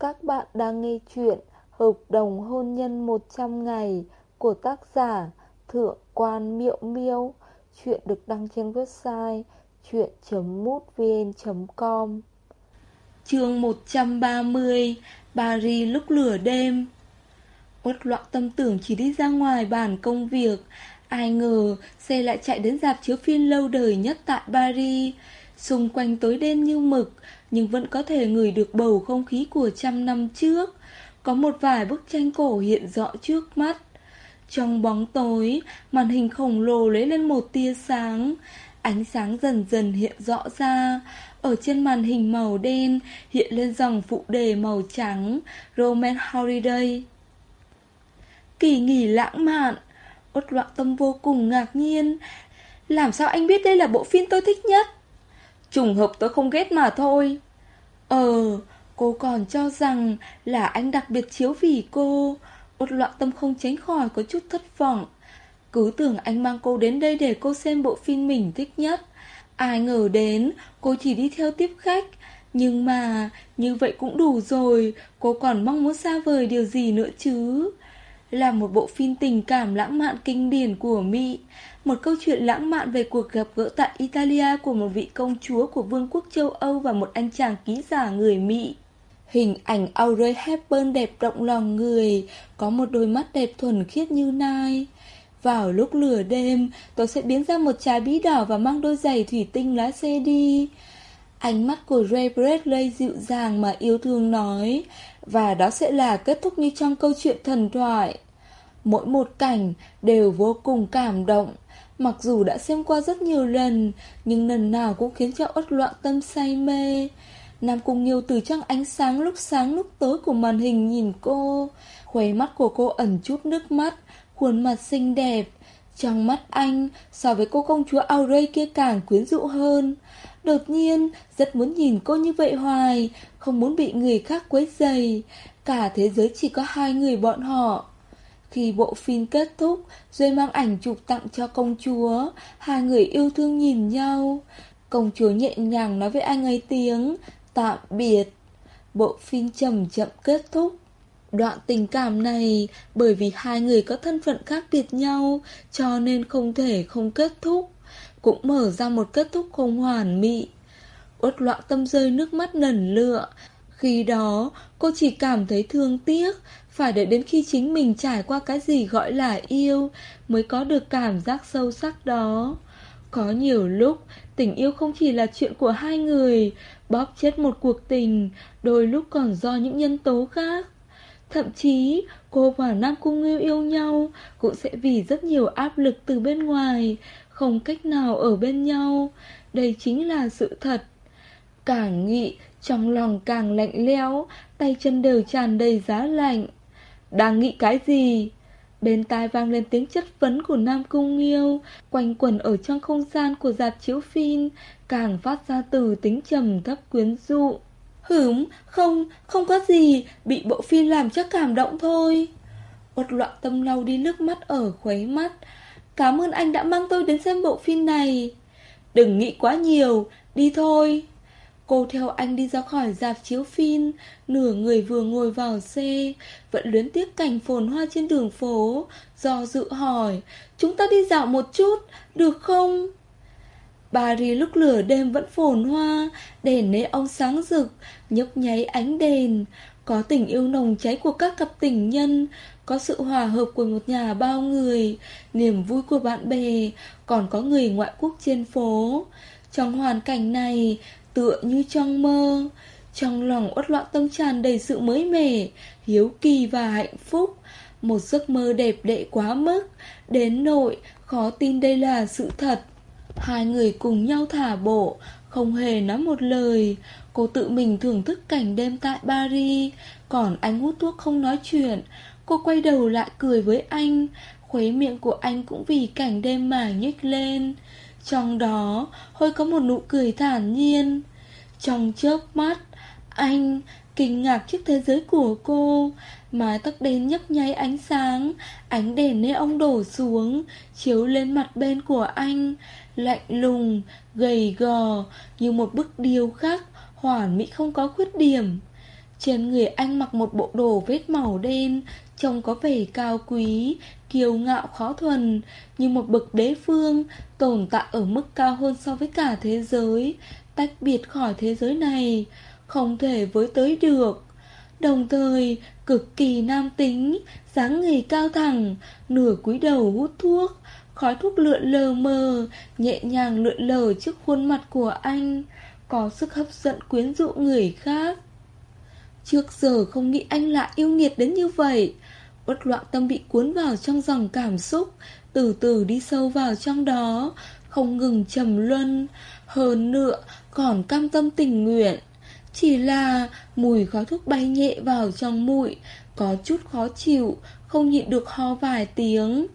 Các bạn đang nghe chuyện Hợp đồng hôn nhân 100 ngày của tác giả Thượng quan Miệu Miêu. Chuyện được đăng trên website chuyện.mútvn.com Chương 130 Paris lúc lửa đêm. Uất loạn tâm tưởng chỉ đi ra ngoài bàn công việc. Ai ngờ xe lại chạy đến dạp chiếu phim lâu đời nhất tại Paris. Xung quanh tối đen như mực nhưng vẫn có thể ngửi được bầu không khí của trăm năm trước. Có một vài bức tranh cổ hiện rõ trước mắt. Trong bóng tối, Màn hình khổng lồ lấy lên một tia sáng. Ánh sáng dần dần hiện rõ ra. Ở trên màn hình màu đen, Hiện lên dòng phụ đề màu trắng, Roman Holiday. Kỳ nghỉ lãng mạn. Ốt loạn tâm vô cùng ngạc nhiên. Làm sao anh biết đây là bộ phim tôi thích nhất? Trùng hợp tôi không ghét mà thôi. Ờ Cô còn cho rằng là anh đặc biệt chiếu vì cô. Một loạn tâm không tránh khỏi có chút thất vọng. Cứ tưởng anh mang cô đến đây để cô xem bộ phim mình thích nhất. Ai ngờ đến Cô chỉ đi theo tiếp khách. Nhưng mà Như vậy cũng đủ rồi. Cô còn mong muốn xa vời điều gì nữa chứ? Là một bộ phim tình cảm lãng mạn kinh điển của Mỹ, một câu chuyện lãng mạn về cuộc gặp gỡ tại Italia của một vị công chúa của vương quốc châu Âu và một anh chàng ký giả người Mỹ. Hình ảnh Audrey Hepburn đẹp động lòng người, có một đôi mắt đẹp thuần khiết như nai. Vào lúc lửa đêm, tôi sẽ biến ra một trái bí đỏ và mang đôi giày thủy tinh lá xe đi. Ánh mắt của Ray Bradley dịu dàng mà yêu thương nói Và đó sẽ là kết thúc như trong câu chuyện thần thoại Mỗi một cảnh đều vô cùng cảm động Mặc dù đã xem qua rất nhiều lần Nhưng lần nào cũng khiến cho ớt loạn tâm say mê Nam Cung Nghiêu từ trong ánh sáng lúc sáng lúc tối của màn hình nhìn cô Khuấy mắt của cô ẩn chút nước mắt Khuôn mặt xinh đẹp Trong mắt anh So với cô công chúa Aurey kia càng quyến rũ hơn Đột nhiên, rất muốn nhìn cô như vậy hoài, không muốn bị người khác quấy dày. Cả thế giới chỉ có hai người bọn họ. Khi bộ phim kết thúc, Duy mang ảnh chụp tặng cho công chúa. Hai người yêu thương nhìn nhau. Công chúa nhẹ nhàng nói với anh ấy tiếng, tạm biệt. Bộ phim chậm chậm kết thúc. Đoạn tình cảm này, bởi vì hai người có thân phận khác biệt nhau, cho nên không thể không kết thúc cũng mở ra một kết thúc không hoàn mỹ. Uất loạn tâm rơi nước mắt nần lựa. Khi đó, cô chỉ cảm thấy thương tiếc, phải đợi đến khi chính mình trải qua cái gì gọi là yêu, mới có được cảm giác sâu sắc đó. Có nhiều lúc, tình yêu không chỉ là chuyện của hai người, bóp chết một cuộc tình, đôi lúc còn do những nhân tố khác. Thậm chí, cô và Nam Cung yêu yêu nhau cũng sẽ vì rất nhiều áp lực từ bên ngoài, không cách nào ở bên nhau. Đây chính là sự thật. Càng nghĩ, trong lòng càng lạnh lẽo, tay chân đều tràn đầy giá lạnh. Đang nghĩ cái gì? Bên tai vang lên tiếng chất vấn của Nam Cung Nghiêu, quanh quẩn ở trong không gian của dạp chiếu phim, càng phát ra từ tính trầm thấp quyến dụ. Hửm, không, không có gì, bị bộ phim làm cho cảm động thôi. Một loạn tâm lau đi nước mắt ở khuấy mắt, Cảm ơn anh đã mang tôi đến xem bộ phim này Đừng nghĩ quá nhiều Đi thôi Cô theo anh đi ra khỏi dạp chiếu phim Nửa người vừa ngồi vào xe Vẫn luyến tiếc cảnh phồn hoa trên đường phố Do dự hỏi Chúng ta đi dạo một chút Được không Paris lúc lửa đêm vẫn phồn hoa Đèn nế ông sáng rực Nhấp nháy ánh đèn Có tình yêu nồng cháy của các cặp tình nhân có sự hòa hợp của một nhà bao người, niềm vui của bạn bè, còn có người ngoại quốc trên phố. Trong hoàn cảnh này, tựa như trong mơ, trong lòng uất loạn tâm tràn đầy sự mới mẻ, hiếu kỳ và hạnh phúc. Một giấc mơ đẹp đẽ quá mức, đến nỗi khó tin đây là sự thật. Hai người cùng nhau thả bộ, không hề nói một lời. Cô tự mình thưởng thức cảnh đêm tại Paris, còn anh hút thuốc không nói chuyện. Cô quay đầu lại cười với anh Khuấy miệng của anh cũng vì cảnh đêm mà nhếch lên trong đó hơi có một nụ cười thản nhiên. Trong chớp mắt Anh kinh ngạc trước thế giới của cô Mái tóc đen nhấp nháy ánh sáng Ánh đèn nơi ông đổ xuống Chiếu lên mặt bên của anh Lạnh lùng, gầy gò Như một bức điêu khắc Hoàn mỹ không có khuyết điểm. Trên người anh mặc một bộ đồ vết màu đen, trông có vẻ cao quý, kiêu ngạo khó thuần, như một bậc đế phương, tồn tại ở mức cao hơn so với cả thế giới, tách biệt khỏi thế giới này, không thể với tới được. Đồng thời, cực kỳ nam tính, dáng người cao thẳng, nửa cúi đầu hút thuốc, khói thuốc lượn lờ mờ, nhẹ nhàng lượn lờ trước khuôn mặt của anh, có sức hấp dẫn quyến rũ người khác. Trước giờ không nghĩ anh lại yêu nghiệt đến như vậy, bất loạn tâm bị cuốn vào trong dòng cảm xúc, từ từ đi sâu vào trong đó, không ngừng trầm luân, hơn nữa còn cam tâm tình nguyện. Chỉ là mùi khói thuốc bay nhẹ vào trong mũi, có chút khó chịu, không nhịn được ho vài tiếng.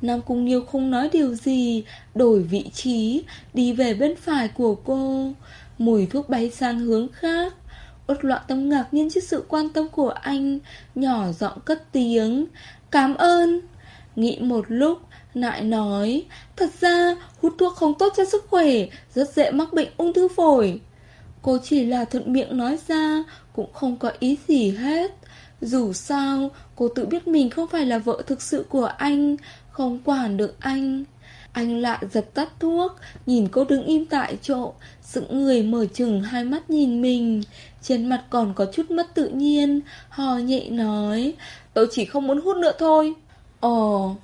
Nam Cung Nhiêu không nói điều gì, đổi vị trí, đi về bên phải của cô. Mùi thuốc bay sang hướng khác. Uất loạn tâm ngạc nhiên trước sự quan tâm của anh, nhỏ giọng cất tiếng. Cảm ơn. Nghĩ một lúc, lại nói, thật ra hút thuốc không tốt cho sức khỏe, rất dễ mắc bệnh ung thư phổi. Cô chỉ là thuận miệng nói ra, cũng không có ý gì hết. Dù sao, cô tự biết mình không phải là vợ thực sự của anh, không quản được anh. Anh lại giật tắt thuốc, nhìn cô đứng im tại chỗ, sững người mở chừng hai mắt nhìn mình. Trên mặt còn có chút mất tự nhiên, hò nhẹ nói, tôi chỉ không muốn hút nữa thôi. Ồ,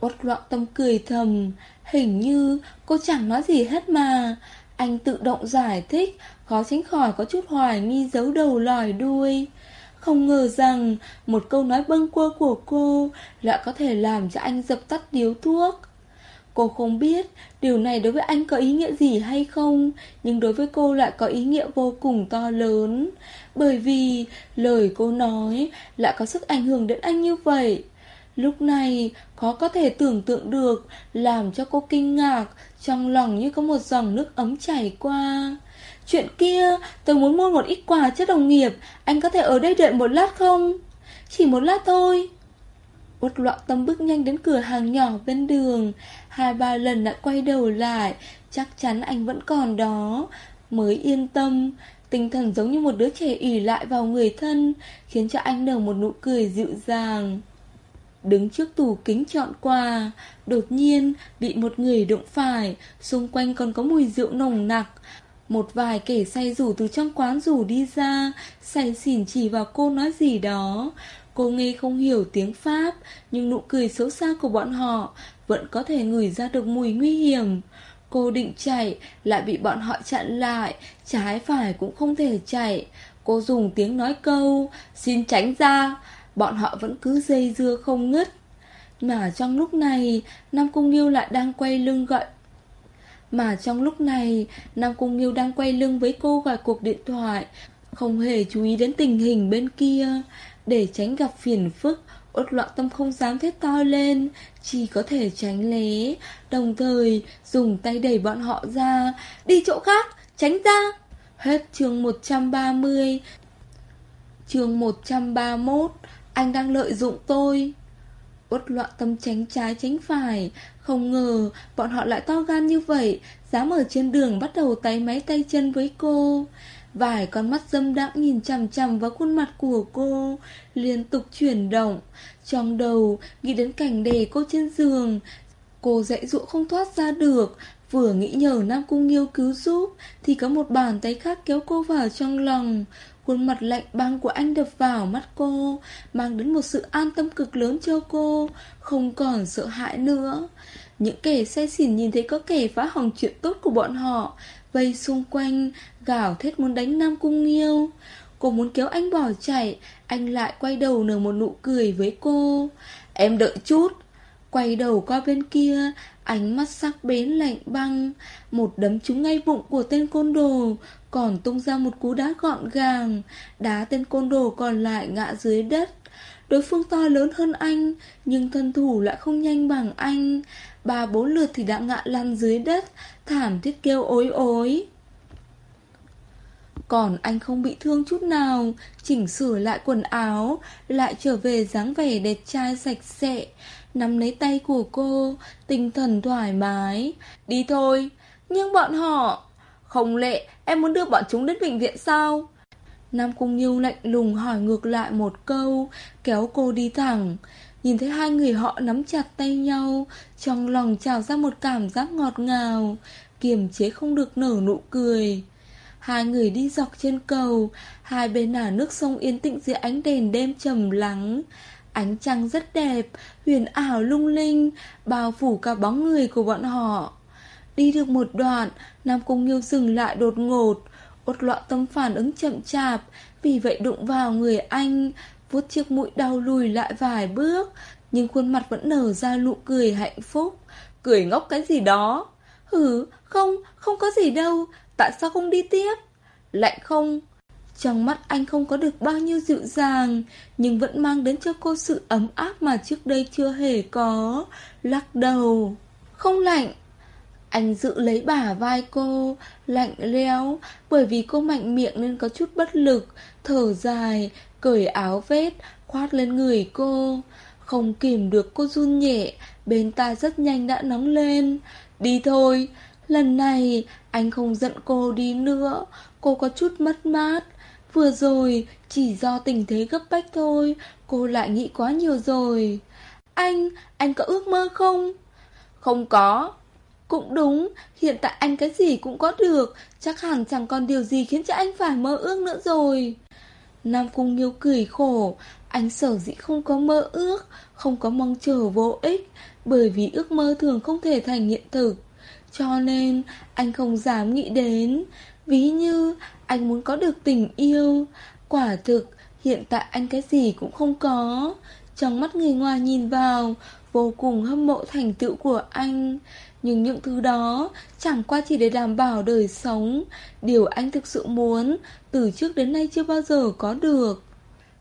Bót loạn tâm cười thầm, hình như cô chẳng nói gì hết mà. Anh tự động giải thích, khó tránh khỏi có chút hoài nghi giấu đầu lòi đuôi. Không ngờ rằng một câu nói bâng quơ của cô lại có thể làm cho anh dập tắt điếu thuốc. Cô không biết điều này đối với anh có ý nghĩa gì hay không, nhưng đối với cô lại có ý nghĩa vô cùng to lớn. Bởi vì lời cô nói lại có sức ảnh hưởng đến anh như vậy. Lúc này khó có thể tưởng tượng được làm cho cô kinh ngạc, trong lòng như có một dòng nước ấm chảy qua. Chuyện kia, tôi muốn mua một ít quà cho đồng nghiệp, anh có thể ở đây đợi một lát không? Chỉ một lát thôi. Uất loạn tâm bước nhanh đến cửa hàng nhỏ bên đường. Hai ba lần đã quay đầu lại, Chắc chắn anh vẫn còn đó. Mới yên tâm, Tinh thần giống như một đứa trẻ ỉ lại vào người thân, Khiến cho anh nở một nụ cười dịu dàng. Đứng trước tủ kính chọn quà, Đột nhiên bị một người đụng phải, Xung quanh còn có mùi rượu nồng nặc. Một vài kẻ say rủ từ trong quán rủ đi ra, Say xỉn chỉ vào cô nói gì đó. Cô nghe không hiểu tiếng Pháp, nhưng nụ cười xấu xa của bọn họ vẫn có thể ngửi ra được mùi nguy hiểm. Cô định chạy, lại bị bọn họ chặn lại, trái phải cũng không thể chạy. Cô dùng tiếng nói câu, xin tránh ra, bọn họ vẫn cứ dây dưa không ngứt. Mà trong lúc này, Nam Cung Nghiêu lại đang quay lưng gọi mà trong lúc này, Nam Cung Nghiêu đang quay lưng với cô gọi cuộc điện thoại, không hề chú ý đến tình hình bên kia. Để tránh gặp phiền phức, uất loạn tâm không dám thét to lên, chỉ có thể tránh lé, đồng thời dùng tay đẩy bọn họ ra, đi chỗ khác, tránh ra. Hết chương 130 Chương 131 Anh đang lợi dụng tôi. Uất loạn tâm tránh trái tránh phải. Không ngờ bọn họ lại to gan như vậy. Dám ở trên đường bắt đầu tay máy tay chân với cô. Vài con mắt dâm đãng nhìn chằm chằm vào khuôn mặt của cô, Liên tục chuyển động. Trong đầu, nghĩ đến cảnh đề cô trên giường, Cô dạy dụa không thoát ra được. Vừa nghĩ nhờ Nam Cung Nghiêu cứu giúp, Thì có một bàn tay khác kéo cô vào trong lòng. Khuôn mặt lạnh băng của anh đập vào mắt cô, Mang đến một sự an tâm cực lớn cho cô, Không còn sợ hãi nữa. Những kẻ say xỉn nhìn thấy có kẻ phá hỏng chuyện tốt của bọn họ, Vây xung quanh Gào thét muốn đánh Nam Cung Nghiêu. Cô muốn kéo anh bỏ chạy, Anh lại quay đầu nở một nụ cười với cô. Em đợi chút. Quay đầu qua bên kia, Ánh mắt sắc bén lạnh băng. Một đấm trúng ngay bụng của tên côn đồ, Còn tung ra một cú đá gọn gàng. Đá tên côn đồ còn lại ngã dưới đất. Đối phương to lớn hơn anh, Nhưng thân thủ lại không nhanh bằng anh. Ba bốn lượt thì đã ngã lăn dưới đất, Thảm thiết kêu ối ối còn anh không bị thương chút nào. Chỉnh sửa lại quần áo Lại trở về dáng vẻ đẹp trai sạch sẽ. Nắm lấy tay của cô Tinh thần thoải mái. Đi thôi Nhưng bọn họ Không lệ em muốn đưa bọn chúng đến bệnh viện sao? Nam Cung nhiêu lạnh lùng hỏi ngược lại một câu, kéo cô đi thẳng. Nhìn thấy hai người họ nắm chặt tay nhau, trong lòng trào ra một cảm giác ngọt ngào, kiềm chế không được nở nụ cười. Hai người đi dọc trên cầu, hai bên là nước sông yên tĩnh dưới ánh đèn đêm trầm lắng. Ánh trăng rất đẹp, huyền ảo lung linh, bao phủ cả bóng người của bọn họ. Đi được một đoạn, Nam Cung Nghiêu dừng lại đột ngột, ốt loạn tâm phản ứng chậm chạp, vì vậy đụng vào người anh, vuốt chiếc mũi đau lùi lại vài bước, nhưng khuôn mặt vẫn nở ra nụ cười hạnh phúc. Cười ngốc cái gì đó? Hử, không, không có gì đâu, tại sao không đi tiếp? Lạnh không? Trong mắt anh không có được bao nhiêu dịu dàng, nhưng vẫn mang đến cho cô sự ấm áp mà trước đây chưa hề có. Lắc đầu. Không lạnh. Anh giữ lấy bả vai cô, lạnh leo, bởi vì cô mạnh miệng nên có chút bất lực, thở dài, cởi áo vết, khoát lên người cô. Không kìm được cô run nhẹ, bên ta rất nhanh đã nóng lên. Đi thôi, lần này anh không giận cô đi nữa, cô có chút mất mát. Vừa rồi, chỉ do tình thế gấp bách thôi, cô lại nghĩ quá nhiều rồi. Anh, anh có ước mơ không? Không có. Cũng đúng, hiện tại anh cái gì cũng có được, chắc hẳn chẳng còn điều gì khiến cho anh phải mơ ước nữa rồi. Nam Cung Nghiêu cười khổ, anh sở dĩ không có mơ ước, không có mong chờ vô ích, bởi vì ước mơ thường không thể thành hiện thực. Cho nên, anh không dám nghĩ đến. Ví như, anh muốn có được tình yêu. Quả thực, hiện tại anh cái gì cũng không có. Trong mắt người ngoài nhìn vào, vô cùng hâm mộ thành tựu của anh. Nhưng những thứ đó chẳng qua chỉ để đảm bảo đời sống. Điều anh thực sự muốn, từ trước đến nay chưa bao giờ có được.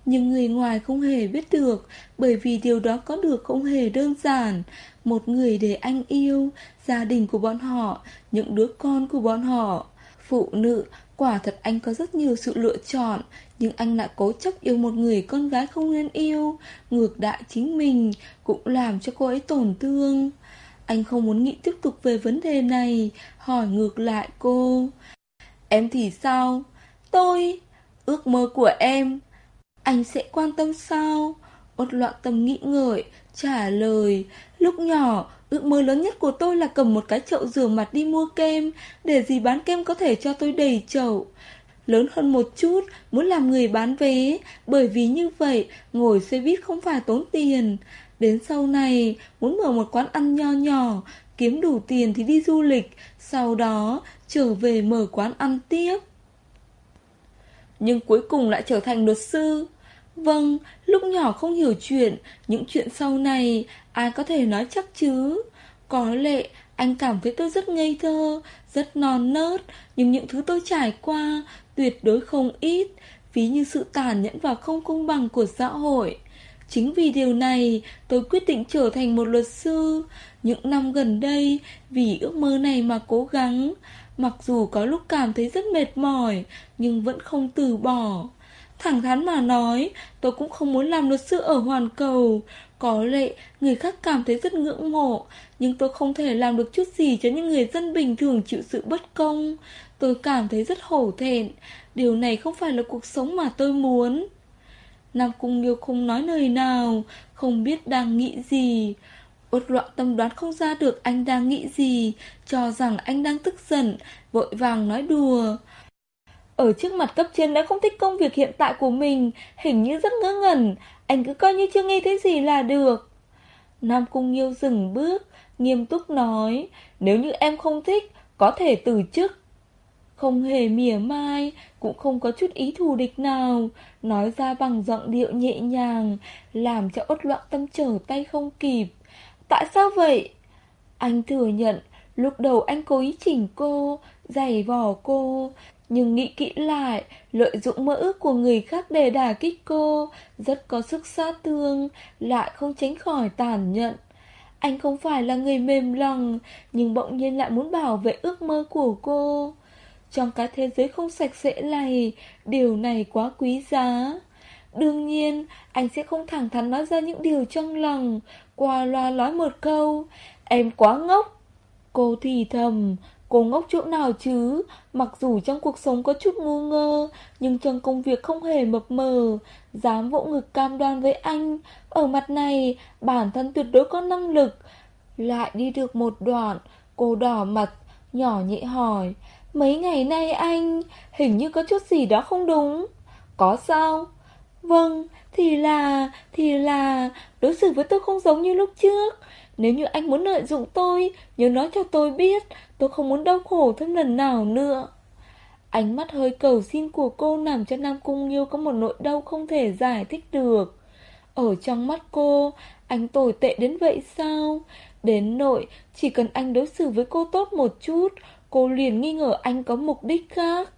Nhưng người ngoài không hề biết được, bởi vì điều đó có được không hề đơn giản. Một người để anh yêu, gia đình của bọn họ, những đứa con của bọn họ. Phụ nữ, quả thật anh có rất nhiều sự lựa chọn, nhưng anh lại cố chấp yêu một người con gái không nên yêu, ngược đại chính mình, cũng làm cho cô ấy tổn thương. Anh không muốn nghĩ tiếp tục về vấn đề này, hỏi ngược lại cô. Em thì sao? Tôi, ước mơ của em. Anh sẽ quan tâm sao? Ốt loạn tâm nghĩ ngợi, trả lời. Lúc nhỏ, ước mơ lớn nhất của tôi là cầm một cái chậu rửa mặt đi mua kem, để gì bán kem có thể cho tôi đầy chậu. Lớn hơn một chút, muốn làm người bán vé, bởi vì như vậy, ngồi xe buýt không phải tốn tiền. Đến sau này, muốn mở một quán ăn nho nhỏ, kiếm đủ tiền thì đi du lịch, sau đó trở về mở quán ăn tiếp. Nhưng cuối cùng lại trở thành luật sư. Vâng, lúc nhỏ không hiểu chuyện, những chuyện sau này ai có thể nói chắc chứ. Có lẽ anh cảm thấy tôi rất ngây thơ, rất non nớt, nhưng những thứ tôi trải qua tuyệt đối không ít, ví như sự tàn nhẫn và không công bằng của xã hội. Chính vì điều này, tôi quyết định trở thành một luật sư. Những năm gần đây, vì ước mơ này mà cố gắng. Mặc dù có lúc cảm thấy rất mệt mỏi, nhưng vẫn không từ bỏ. Thẳng thắn mà nói, tôi cũng không muốn làm luật sư ở hoàn cầu. Có lẽ người khác cảm thấy rất ngưỡng mộ, nhưng tôi không thể làm được chút gì cho những người dân bình thường chịu sự bất công. Tôi cảm thấy rất hổ thẹn. Điều này không phải là cuộc sống mà tôi muốn. Nam Cung Nghiêu không nói lời nào, không biết đang nghĩ gì. Uất loạn tâm đoán không ra được anh đang nghĩ gì, cho rằng anh đang tức giận, vội vàng nói đùa. Ở trước mặt cấp trên đã không thích công việc hiện tại của mình, hình như rất ngớ ngẩn, anh cứ coi như chưa nghe thấy gì là được. Nam Cung Nghiêu dừng bước, nghiêm túc nói, nếu như em không thích, có thể từ chức. Không hề mỉa mai, cũng không có chút ý thù địch nào, nói ra bằng giọng điệu nhẹ nhàng, làm cho ốt loạn tâm trở tay không kịp. Tại sao vậy? Anh thừa nhận, lúc đầu anh cố ý chỉnh cô, giày vò cô, nhưng nghĩ kỹ lại, lợi dụng mơ ước của người khác để đả kích cô, rất có sức sát thương, lại không tránh khỏi tàn nhẫn. Anh không phải là người mềm lòng, nhưng bỗng nhiên lại muốn bảo vệ ước mơ của cô. Trong cái thế giới không sạch sẽ này, điều này quá quý giá. Đương nhiên, anh sẽ không thẳng thắn nói ra những điều trong lòng, qua loa nói một câu, em quá ngốc. Cô thì thầm, Cô ngốc chỗ nào chứ? Mặc dù trong cuộc sống có chút ngu ngơ, Nhưng trong công việc không hề mập mờ. Dám vỗ ngực cam đoan với anh, Ở mặt này, Bản thân tuyệt đối có năng lực. Lại đi được một đoạn, Cô đỏ mặt, Nhỏ nhẹ hỏi, Mấy ngày nay anh, Hình như có chút gì đó không đúng. Có sao? Vâng Thì là Thì là, Đối xử với tôi không giống như lúc trước. Nếu như anh muốn lợi dụng tôi, Nhớ nói cho tôi biết Tôi không muốn đau khổ thêm lần nào nữa. Ánh mắt hơi cầu xin của cô Làm cho Nam Cung Nghiêu có một nỗi đau không thể giải thích được. Ở trong mắt cô, Anh tồi tệ đến vậy sao? Đến nội, Chỉ cần anh đối xử với cô tốt một chút, Cô liền nghi ngờ anh có mục đích khác.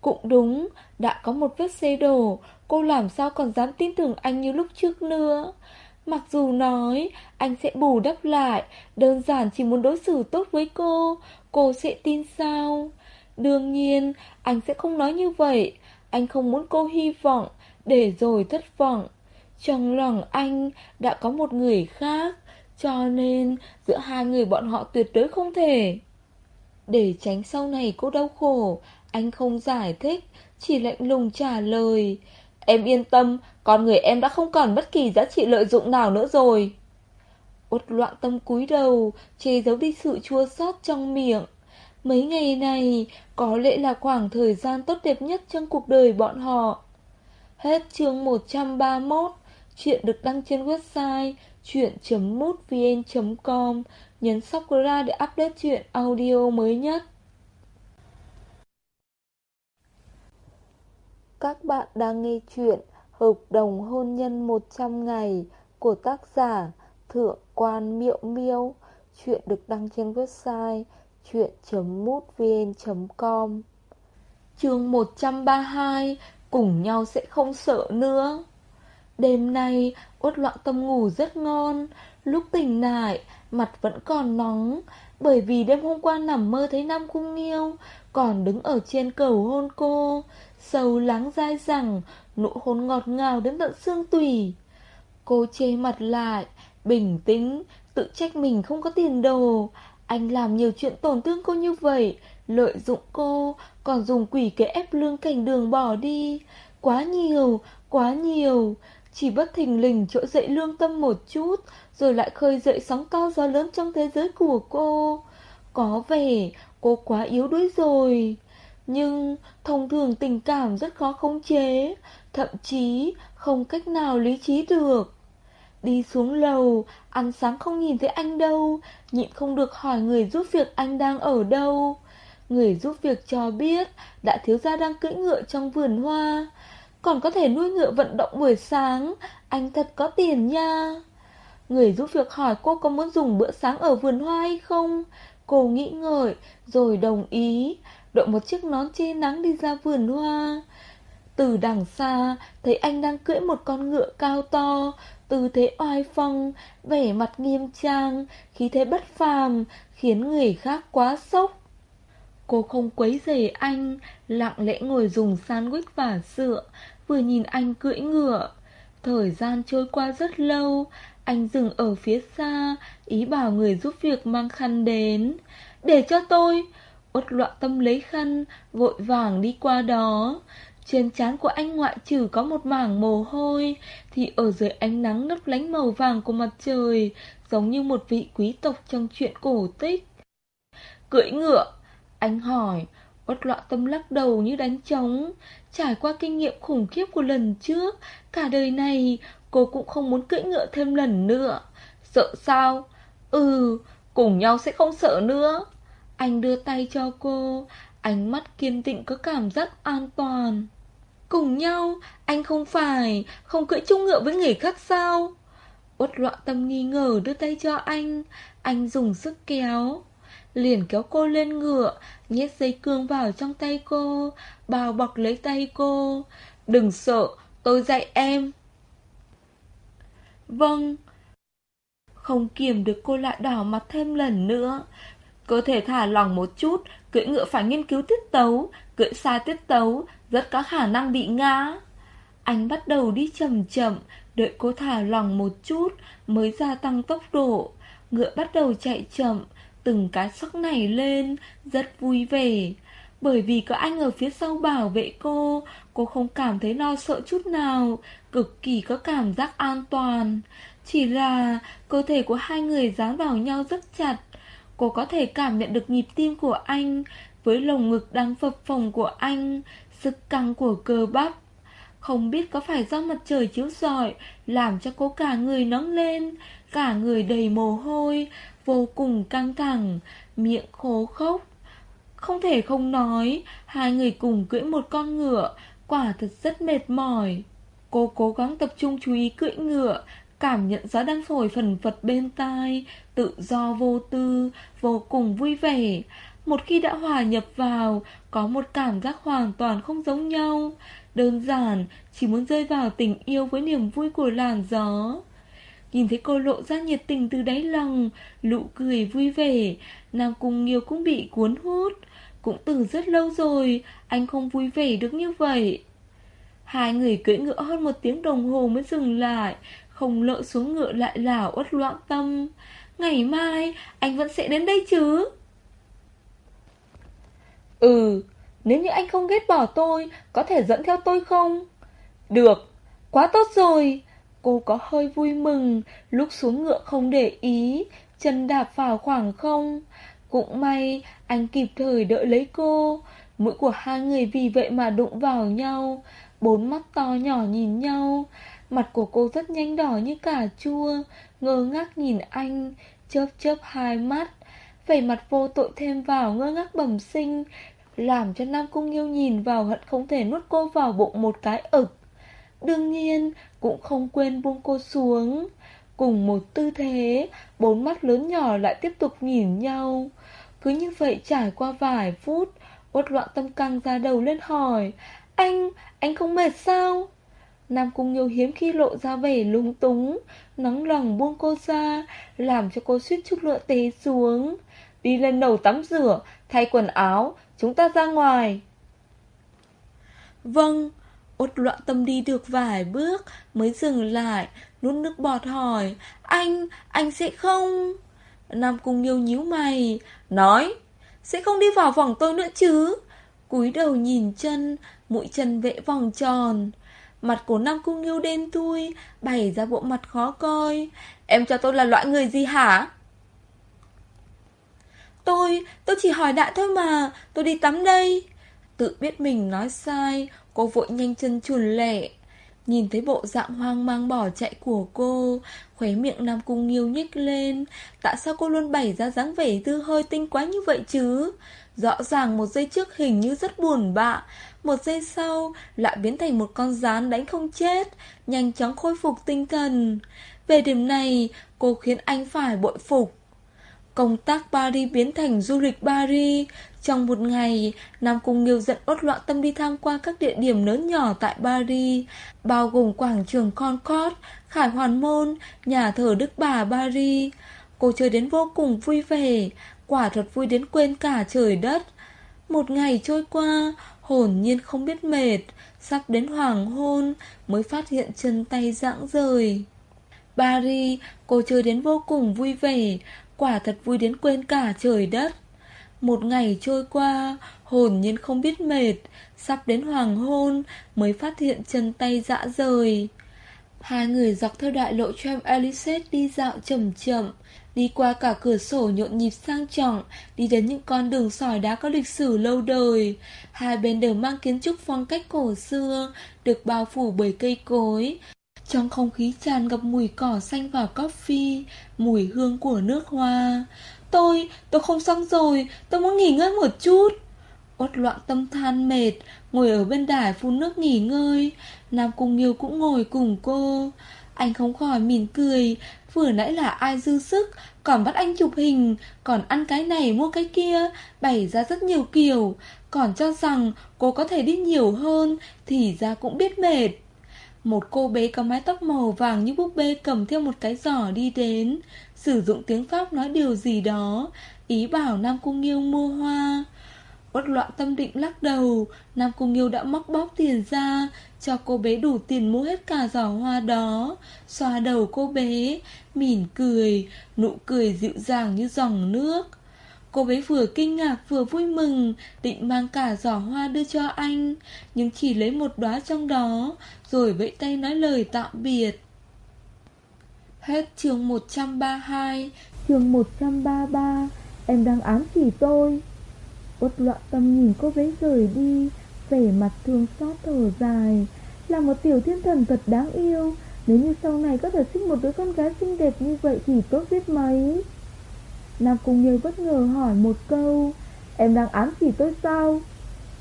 Cũng đúng, Đã có một vết xe đổ, Cô làm sao còn dám tin tưởng anh như lúc trước nữa? Mặc dù nói anh sẽ bù đắp lại, đơn giản chỉ muốn đối xử tốt với cô, cô sẽ tin sao? Đương nhiên, anh sẽ không nói như vậy, anh không muốn cô hy vọng, để rồi thất vọng. Trong lòng anh đã có một người khác, cho nên giữa hai người bọn họ tuyệt đối không thể. Để tránh sau này cô đau khổ, anh không giải thích, chỉ lạnh lùng trả lời. Em yên tâm, con người em đã không còn bất kỳ giá trị lợi dụng nào nữa rồi. Út loạn tâm cúi đầu, che giấu đi sự chua xót trong miệng. Mấy ngày này có lẽ là khoảng thời gian tốt đẹp nhất trong cuộc đời bọn họ. Hết chương 131, chuyện được đăng trên website chuyện.mútvn.com. Nhấn subscribe để update chuyện audio mới nhất. Các bạn đang nghe chuyện Hợp đồng hôn nhân 100 ngày của tác giả Thượng quan Miệu Miêu. Chuyện được đăng trên website chuyện.mútvn.com Chương 132 Cùng nhau sẽ không sợ nữa. Đêm nay, Uất loạn tâm ngủ rất ngon. Lúc tỉnh lại, Mặt vẫn còn nóng, Bởi vì đêm hôm qua nằm mơ thấy Nam Cung Nghiêu Còn đứng ở trên cầu hôn cô sâu lắng dai rằng Nụ hôn ngọt ngào đến tận xương tủy. Cô chê mặt lại, Bình tĩnh, Tự trách mình không có tiền đồ. Anh làm nhiều chuyện tổn thương cô như vậy, Lợi dụng cô, Còn dùng quỷ kế ép lương cảnh đường bỏ đi. Quá nhiều Quá nhiều, Chỉ bất thình lình trỗi dậy lương tâm một chút, Rồi lại khơi dậy sóng cao gió lớn trong thế giới của cô. Có vẻ cô quá yếu đuối rồi. Nhưng thông thường tình cảm rất khó khống chế, Thậm chí không cách nào lý trí được. Đi xuống lầu Ăn sáng không nhìn thấy anh đâu, Nhịn không được hỏi người giúp việc anh đang ở đâu. Người giúp việc cho biết Đã thiếu gia đang cưỡi ngựa trong vườn hoa. Còn có thể nuôi ngựa vận động buổi sáng, Anh thật có tiền nha. Người giúp việc hỏi cô có muốn dùng bữa sáng ở vườn hoa hay không? Cô nghĩ ngợi, Rồi đồng ý. Đội một chiếc nón che nắng đi ra vườn hoa từ đằng xa, thấy anh đang cưỡi một con ngựa cao to, tư thế oai phong, vẻ mặt nghiêm trang, khí thế bất phàm, khiến người khác quá sốc. Cô không quấy rầy anh, lặng lẽ ngồi dùng sandwich và sữa, vừa nhìn anh cưỡi ngựa. Thời gian trôi qua rất lâu, anh dừng ở phía xa, ý bảo người giúp việc mang khăn đến. Để cho tôi! Uất loạn tâm lấy khăn, vội vàng đi qua đó. Trên trán của anh ngoại trừ có một mảng mồ hôi Thì ở dưới ánh nắng lấp lánh màu vàng của mặt trời Giống như một vị quý tộc trong chuyện cổ tích. Cưỡi ngựa Anh hỏi Uất loạn tâm lắc đầu như đánh trống. Trải qua kinh nghiệm khủng khiếp của lần trước Cả đời này Cô cũng không muốn cưỡi ngựa thêm lần nữa. Sợ sao? Ừ Cùng nhau sẽ không sợ nữa. Anh đưa tay cho cô Ánh mắt kiên định có cảm giác an toàn Cùng nhau, anh không phải, không cưỡi chung ngựa với người khác sao? Uất loạn tâm nghi ngờ đưa tay cho anh, anh dùng sức kéo. Liền kéo cô lên ngựa, nhét dây cương vào trong tay cô, bao bọc lấy tay cô. Đừng sợ, tôi dạy em. Vâng. Không kiềm được cô lại đỏ mặt thêm lần nữa. Cơ thể thả lỏng một chút, cưỡi ngựa phải nghiên cứu tiết tấu, cưỡi sai tiết tấu, rất có khả năng bị ngã. Anh bắt đầu đi chậm chậm, đợi cô thả lỏng một chút mới gia tăng tốc độ. Ngựa bắt đầu chạy chậm, từng cái sóc này lên, rất vui vẻ. Bởi vì có anh ở phía sau bảo vệ cô, cô không cảm thấy lo sợ chút nào, cực kỳ có cảm giác an toàn. Chỉ là cơ thể của hai người dán vào nhau rất chặt, cô có thể cảm nhận được nhịp tim của anh với lồng ngực đang phập phồng của anh, sức căng của cơ bắp. Không biết có phải do mặt trời chiếu rọi làm cho cô cả người nóng lên, cả người đầy mồ hôi, vô cùng căng thẳng, miệng khô khốc. Không thể không nói, hai người cùng cưỡi một con ngựa, quả thật rất mệt mỏi. Cô cố gắng tập trung chú ý cưỡi ngựa, cảm nhận gió đang thổi phần phật bên tai, tự do vô tư, vô cùng vui vẻ. Một khi đã hòa nhập vào, có một cảm giác hoàn toàn không giống nhau. Đơn giản, chỉ muốn rơi vào tình yêu với niềm vui của làn gió. Nhìn thấy cô lộ ra nhiệt tình từ đáy lòng, lụ cười vui vẻ, Nam Cung Nghiêu cũng bị cuốn hút. Cũng từ rất lâu rồi, anh không vui vẻ được như vậy. Hai người cưỡi ngựa hơn một tiếng đồng hồ mới dừng lại, không lỡ xuống ngựa lại lảo uất loạn tâm. Ngày mai, anh vẫn sẽ đến đây chứ? Ừ, nếu như anh không ghét bỏ tôi, có thể dẫn theo tôi không? Được, quá tốt rồi. Cô có hơi vui mừng, lúc xuống ngựa không để ý, chân đạp vào khoảng không. Cũng may, anh kịp thời đợi lấy cô. Mũi của hai người vì vậy mà đụng vào nhau, bốn mắt to nhỏ nhìn nhau. Mặt của cô rất nhanh đỏ như cà chua, ngơ ngác nhìn anh, chớp chớp hai mắt. Vẻ mặt vô tội thêm vào ngơ ngác bẩm sinh, làm cho Nam Cung Nghiêu nhìn vào hận không thể nuốt cô vào bụng một cái ực. Đương nhiên, cũng không quên buông cô xuống. Cùng một tư thế, bốn mắt lớn nhỏ lại tiếp tục nhìn nhau. Cứ như vậy trải qua vài phút, uất loạn tâm căng ra đầu lên hỏi, anh, anh không mệt sao? Nam Cung Nghiêu hiếm khi lộ ra vẻ lúng túng, nóng lòng buông cô ra, làm cho cô suýt chút lựa té xuống. Đi lên đầu tắm rửa, thay quần áo, chúng ta ra ngoài. Vâng, Út loạn tâm đi được vài bước mới dừng lại, nuốt nước bọt hỏi, anh, anh sẽ không... Nam Cung Nghiêu nhíu mày, nói, sẽ không đi vào vòng tôi nữa chứ. cúi đầu nhìn chân, mũi chân vẽ vòng tròn. Mặt của Nam Cung Nghiêu đen thui, bày ra bộ mặt khó coi. Em cho tôi là loại người gì hả? Tôi, tôi chỉ hỏi đại thôi mà, tôi đi tắm đây. Tự biết mình nói sai, cô vội nhanh chân chuồn lẹ. Nhìn thấy bộ dạng hoang mang bỏ chạy của cô, khóe miệng Nam Cung Nghiêu nhích lên. Tại sao cô luôn bày ra dáng vẻ tư hơi tinh quá như vậy chứ? Rõ ràng một giây trước hình như rất buồn bạ, một giây sau lại biến thành một con rán đánh không chết, nhanh chóng khôi phục tinh thần. Về điểm này, cô khiến anh phải bội phục. Công tác Paris biến thành du lịch Paris. Trong một ngày, Nam Cung Nghiêu dẫn ốt loạn tâm đi tham quan các địa điểm lớn nhỏ tại Paris, bao gồm quảng trường Concord, Khải Hoàn Môn, nhà thờ Đức Bà Paris. Cô chơi đến vô cùng vui vẻ, quả thật vui đến quên cả trời đất. Một ngày trôi qua, hồn nhiên không biết mệt, sắp đến hoàng hôn mới phát hiện chân tay rãng rời. Paris, cô chơi đến vô cùng vui vẻ, quả thật vui đến quên cả trời đất. Một ngày trôi qua, hồn nhiên không biết mệt, sắp đến hoàng hôn mới phát hiện chân tay dã rời. Hai người dọc theo đại lộ Tram Elysee đi dạo chậm chậm, đi qua cả cửa sổ nhộn nhịp sang trọng, đi đến những con đường sỏi đá có lịch sử lâu đời. Hai bên đều mang kiến trúc phong cách cổ xưa, được bao phủ bởi cây cối. Trong không khí tràn ngập mùi cỏ xanh và coffee, mùi hương của nước hoa. Tôi, tôi không xong rồi, tôi muốn nghỉ ngơi một chút. Ốt loạn tâm than mệt, ngồi ở bên đài phun nước nghỉ ngơi. Nam Cung Nghiêu cũng ngồi cùng cô. Anh không khỏi mỉm cười, vừa nãy là ai dư sức, còn bắt anh chụp hình, còn ăn cái này mua cái kia, bày ra rất nhiều kiểu, còn cho rằng cô có thể đi nhiều hơn, thì ra cũng biết mệt. Một cô bé có mái tóc màu vàng như búp bê cầm theo một cái giỏ đi đến, sử dụng tiếng Pháp nói điều gì đó, ý bảo Nam Cung Nghiêu mua hoa. Bất loạn tâm định lắc đầu, Nam Cung Nghiêu đã móc bóp tiền ra, cho cô bé đủ tiền mua hết cả giỏ hoa đó, xoa đầu cô bé, mỉm cười, nụ cười dịu dàng như dòng nước. Cô bé vừa kinh ngạc vừa vui mừng, định mang cả giỏ hoa đưa cho anh, nhưng chỉ lấy một đóa trong đó, rồi vẫy tay nói lời tạm biệt. Hết chương 132, chương 133, em đang ám chỉ tôi. Uất loạn tâm nhìn cô bé rời đi, vẻ mặt thương xót thở dài, là một tiểu thiên thần thật đáng yêu, nếu như sau này có thể sinh một đứa con gái xinh đẹp như vậy thì tốt biết mấy. Nam Cung Nghiêu bất ngờ hỏi một câu Em đang ám chỉ tôi sao?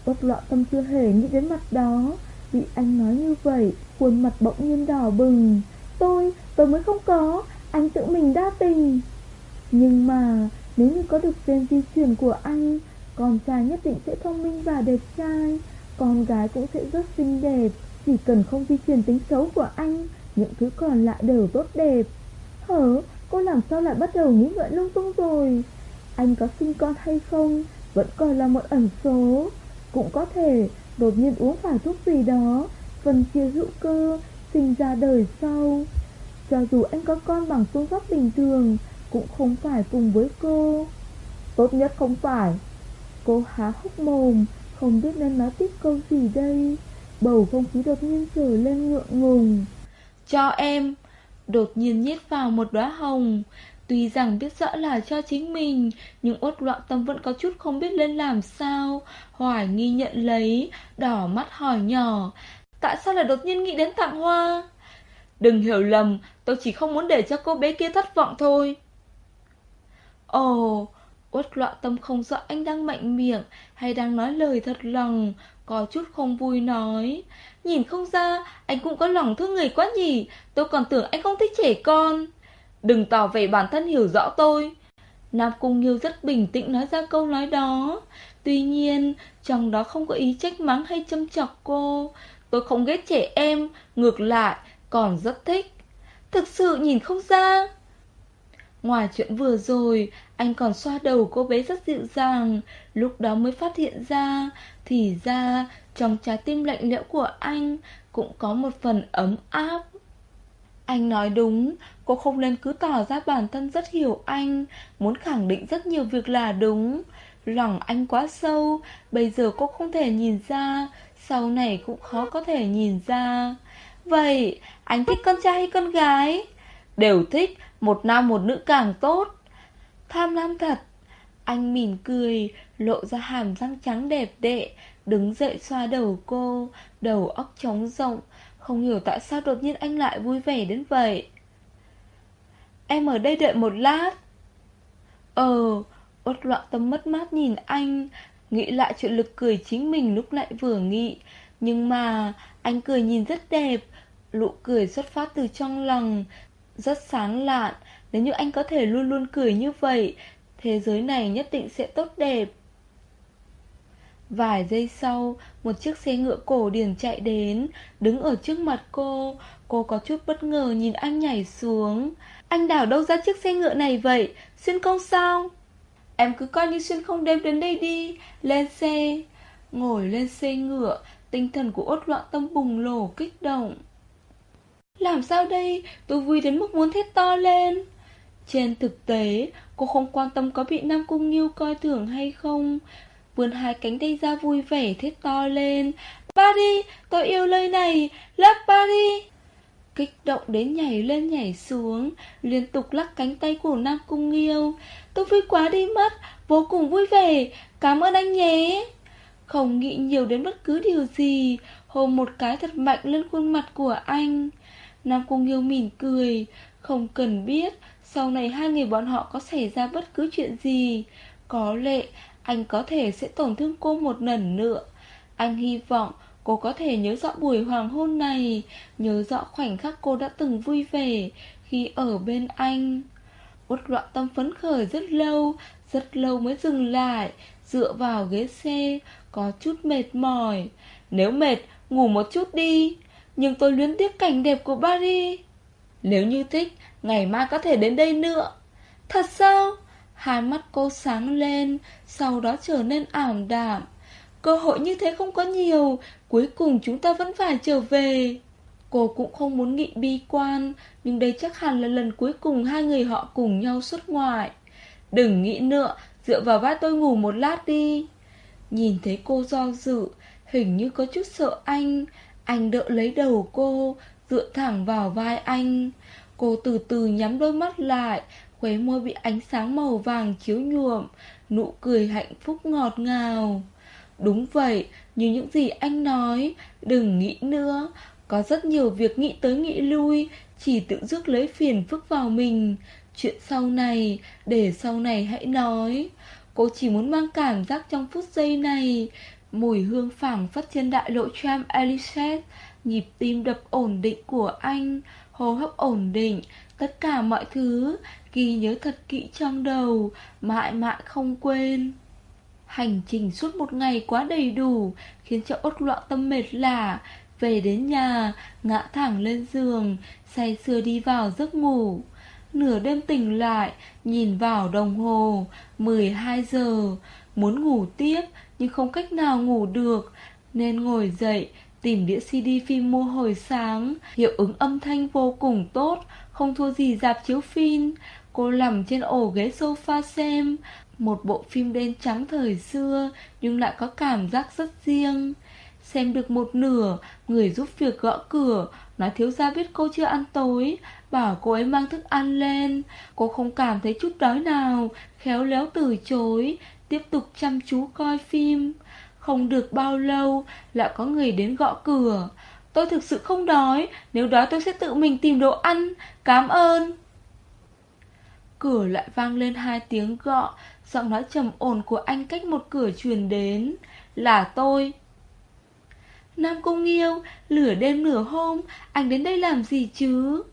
Bất loạn tâm chưa hề nghĩ đến mặt đó. Bị anh nói như vậy Khuôn mặt bỗng nhiên đỏ bừng. Tôi, tôi mới không có Anh tự mình đa tình. Nhưng mà nếu như có được gen di chuyển của anh con trai nhất định sẽ thông minh và đẹp trai. Con gái cũng sẽ rất xinh đẹp. Chỉ cần không di truyền tính xấu của anh, Những thứ còn lại đều tốt đẹp. Hở, Cô làm sao lại bắt đầu nghĩ ngợi lung tung rồi? Anh có sinh con hay không? Vẫn còn là một ẩn số. Cũng có thể, đột nhiên uống phải thuốc gì đó, Phân chia hữu cơ, Sinh ra đời sau. Cho dù anh có con bằng phương pháp bình thường, Cũng không phải cùng với cô. Tốt nhất không phải. Cô há hốc mồm Không biết nên nói tiếp câu gì đây Bầu không khí đột nhiên trở lên ngượng ngùng Cho em đột nhiên nhét vào một đóa hồng. Tuy rằng biết rõ là cho chính mình, nhưng uất loạn tâm vẫn có chút không biết lên làm sao. Hoài nghi nhận lấy, đỏ mắt hỏi nhỏ. Tại sao lại đột nhiên nghĩ đến tặng hoa? Đừng hiểu lầm, tôi chỉ không muốn để cho cô bé kia thất vọng thôi. Ồ, Quất loạn tâm không rõ anh đang mạnh miệng hay đang nói lời thật lòng, có chút không vui nói. Nhìn không ra, anh cũng có lòng thương người quá nhỉ, tôi còn tưởng anh không thích trẻ con. Đừng tỏ vẻ bản thân hiểu rõ tôi. Nam Cung Nghiêu rất bình tĩnh nói ra câu nói đó. Tuy nhiên, trong đó không có ý trách mắng hay châm chọc cô. Tôi không ghét trẻ em, ngược lại, còn rất thích. Thực sự nhìn không ra. Ngoài chuyện vừa rồi, anh còn xoa đầu cô bé rất dịu dàng, lúc đó mới phát hiện ra, thì ra trong trái tim lạnh lẽo của anh cũng có một phần ấm áp. Anh nói đúng, cô không nên cứ tỏ ra bản thân rất hiểu anh, muốn khẳng định rất nhiều việc là đúng. Lòng anh quá sâu, bây giờ cô không thể nhìn ra, sau này cũng khó có thể nhìn ra. Vậy, anh thích con trai hay con gái? Đều thích, một nam một nữ càng tốt. Tham lam thật. Anh mỉm cười, lộ ra hàm răng trắng đẹp đệ, đứng dậy xoa đầu cô, đầu óc trống rộng, không hiểu tại sao đột nhiên anh lại vui vẻ đến vậy. Em ở đây đợi một lát. Ờ, uất loạn tâm mất mát nhìn anh, nghĩ lại chuyện lực cười chính mình lúc lại vừa nghĩ. Nhưng mà, anh cười nhìn rất đẹp, Lụ cười xuất phát từ trong lòng, rất sáng lạn. Nếu như anh có thể luôn luôn cười như vậy, thế giới này nhất định sẽ tốt đẹp. Vài giây sau, một chiếc xe ngựa cổ điển chạy đến, đứng ở trước mặt cô. Cô có chút bất ngờ nhìn anh nhảy xuống. Anh đảo đâu ra chiếc xe ngựa này vậy? Xuyên không sao? Em cứ coi như xuyên không đêm đến đây đi. Lên xe. Ngồi lên xe ngựa, tinh thần của ốt loạn tâm bùng nổ kích động. Làm sao đây? Tôi vui đến mức muốn thét to lên. Trên thực tế, cô không quan tâm có bị Nam Cung Nghiêu coi thường hay không vươn hai cánh tay ra vui vẻ thét to lên. Paris, tôi yêu nơi này, love Paris. Kích động đến nhảy lên nhảy xuống, liên tục lắc cánh tay của Nam Cung Nghiêu. Tôi vui quá đi mất, vô cùng vui vẻ, cảm ơn anh nhé. Không nghĩ nhiều đến bất cứ điều gì, hôn một cái thật mạnh lên khuôn mặt của anh. Nam Cung Nghiêu mỉm cười, không cần biết sau này hai người bọn họ có xảy ra bất cứ chuyện gì. Có lệ anh có thể sẽ tổn thương cô một lần nữa. Anh hy vọng cô có thể nhớ rõ buổi hoàng hôn này, nhớ rõ khoảnh khắc cô đã từng vui vẻ khi ở bên anh. Uất loạn tâm phấn khởi rất lâu, rất lâu mới dừng lại, dựa vào ghế xe, có chút mệt mỏi. Nếu mệt, ngủ một chút đi, nhưng tôi luyến tiếc cảnh đẹp của Paris. Nếu như thích, ngày mai có thể đến đây nữa. Thật sao? Hai mắt cô sáng lên, sau đó trở nên ảm đạm. Cơ hội như thế không có nhiều, cuối cùng chúng ta vẫn phải trở về. Cô cũng không muốn nghị bi quan, nhưng đây chắc hẳn là lần cuối cùng hai người họ cùng nhau xuất ngoại. Đừng nghĩ nữa, dựa vào vai tôi ngủ một lát đi. Nhìn thấy cô do dự, hình như có chút sợ anh. Anh đỡ lấy đầu cô, dựa thẳng vào vai anh. Cô từ từ nhắm đôi mắt lại, khóe môi bị ánh sáng màu vàng chiếu nhuộm, nụ cười hạnh phúc ngọt ngào. Đúng vậy, như những gì anh nói, đừng nghĩ nữa, có rất nhiều việc nghĩ tới nghĩ lui, chỉ tự rước lấy phiền phức vào mình. Chuyện sau này, để sau này hãy nói. Cô chỉ muốn mang cảm giác trong phút giây này. Mùi hương phảng phất trên đại lộ tram Elizabeth, nhịp tim đập ổn định của anh, hô hấp ổn định, tất cả mọi thứ, ghi nhớ thật kỹ trong đầu, mãi mãi không quên. Hành trình suốt một ngày quá đầy đủ, khiến cho ốt loạn tâm mệt lả, về đến nhà, ngã thẳng lên giường, say sưa đi vào giấc ngủ. Nửa đêm tỉnh lại, nhìn vào đồng hồ, 12 giờ, muốn ngủ tiếp nhưng không cách nào ngủ được, nên ngồi dậy, tìm đĩa CD phim mua hồi sáng, hiệu ứng âm thanh vô cùng tốt, không thua gì dạp chiếu phim. Cô nằm trên ổ ghế sofa xem, một bộ phim đen trắng thời xưa nhưng lại có cảm giác rất riêng. Xem được một nửa, người giúp việc gõ cửa, nói thiếu gia biết cô chưa ăn tối, bảo cô ấy mang thức ăn lên. Cô không cảm thấy chút đói nào, khéo léo từ chối, tiếp tục chăm chú coi phim. Không được bao lâu, lại có người đến gõ cửa. Tôi thực sự không đói, nếu đói tôi sẽ tự mình tìm đồ ăn, cảm ơn. Cửa lại vang lên hai tiếng gõ, giọng nói trầm ổn của anh cách một cửa truyền đến. Là tôi. Nam Cung Nghiêu, lửa đêm nửa hôm, anh đến đây làm gì chứ?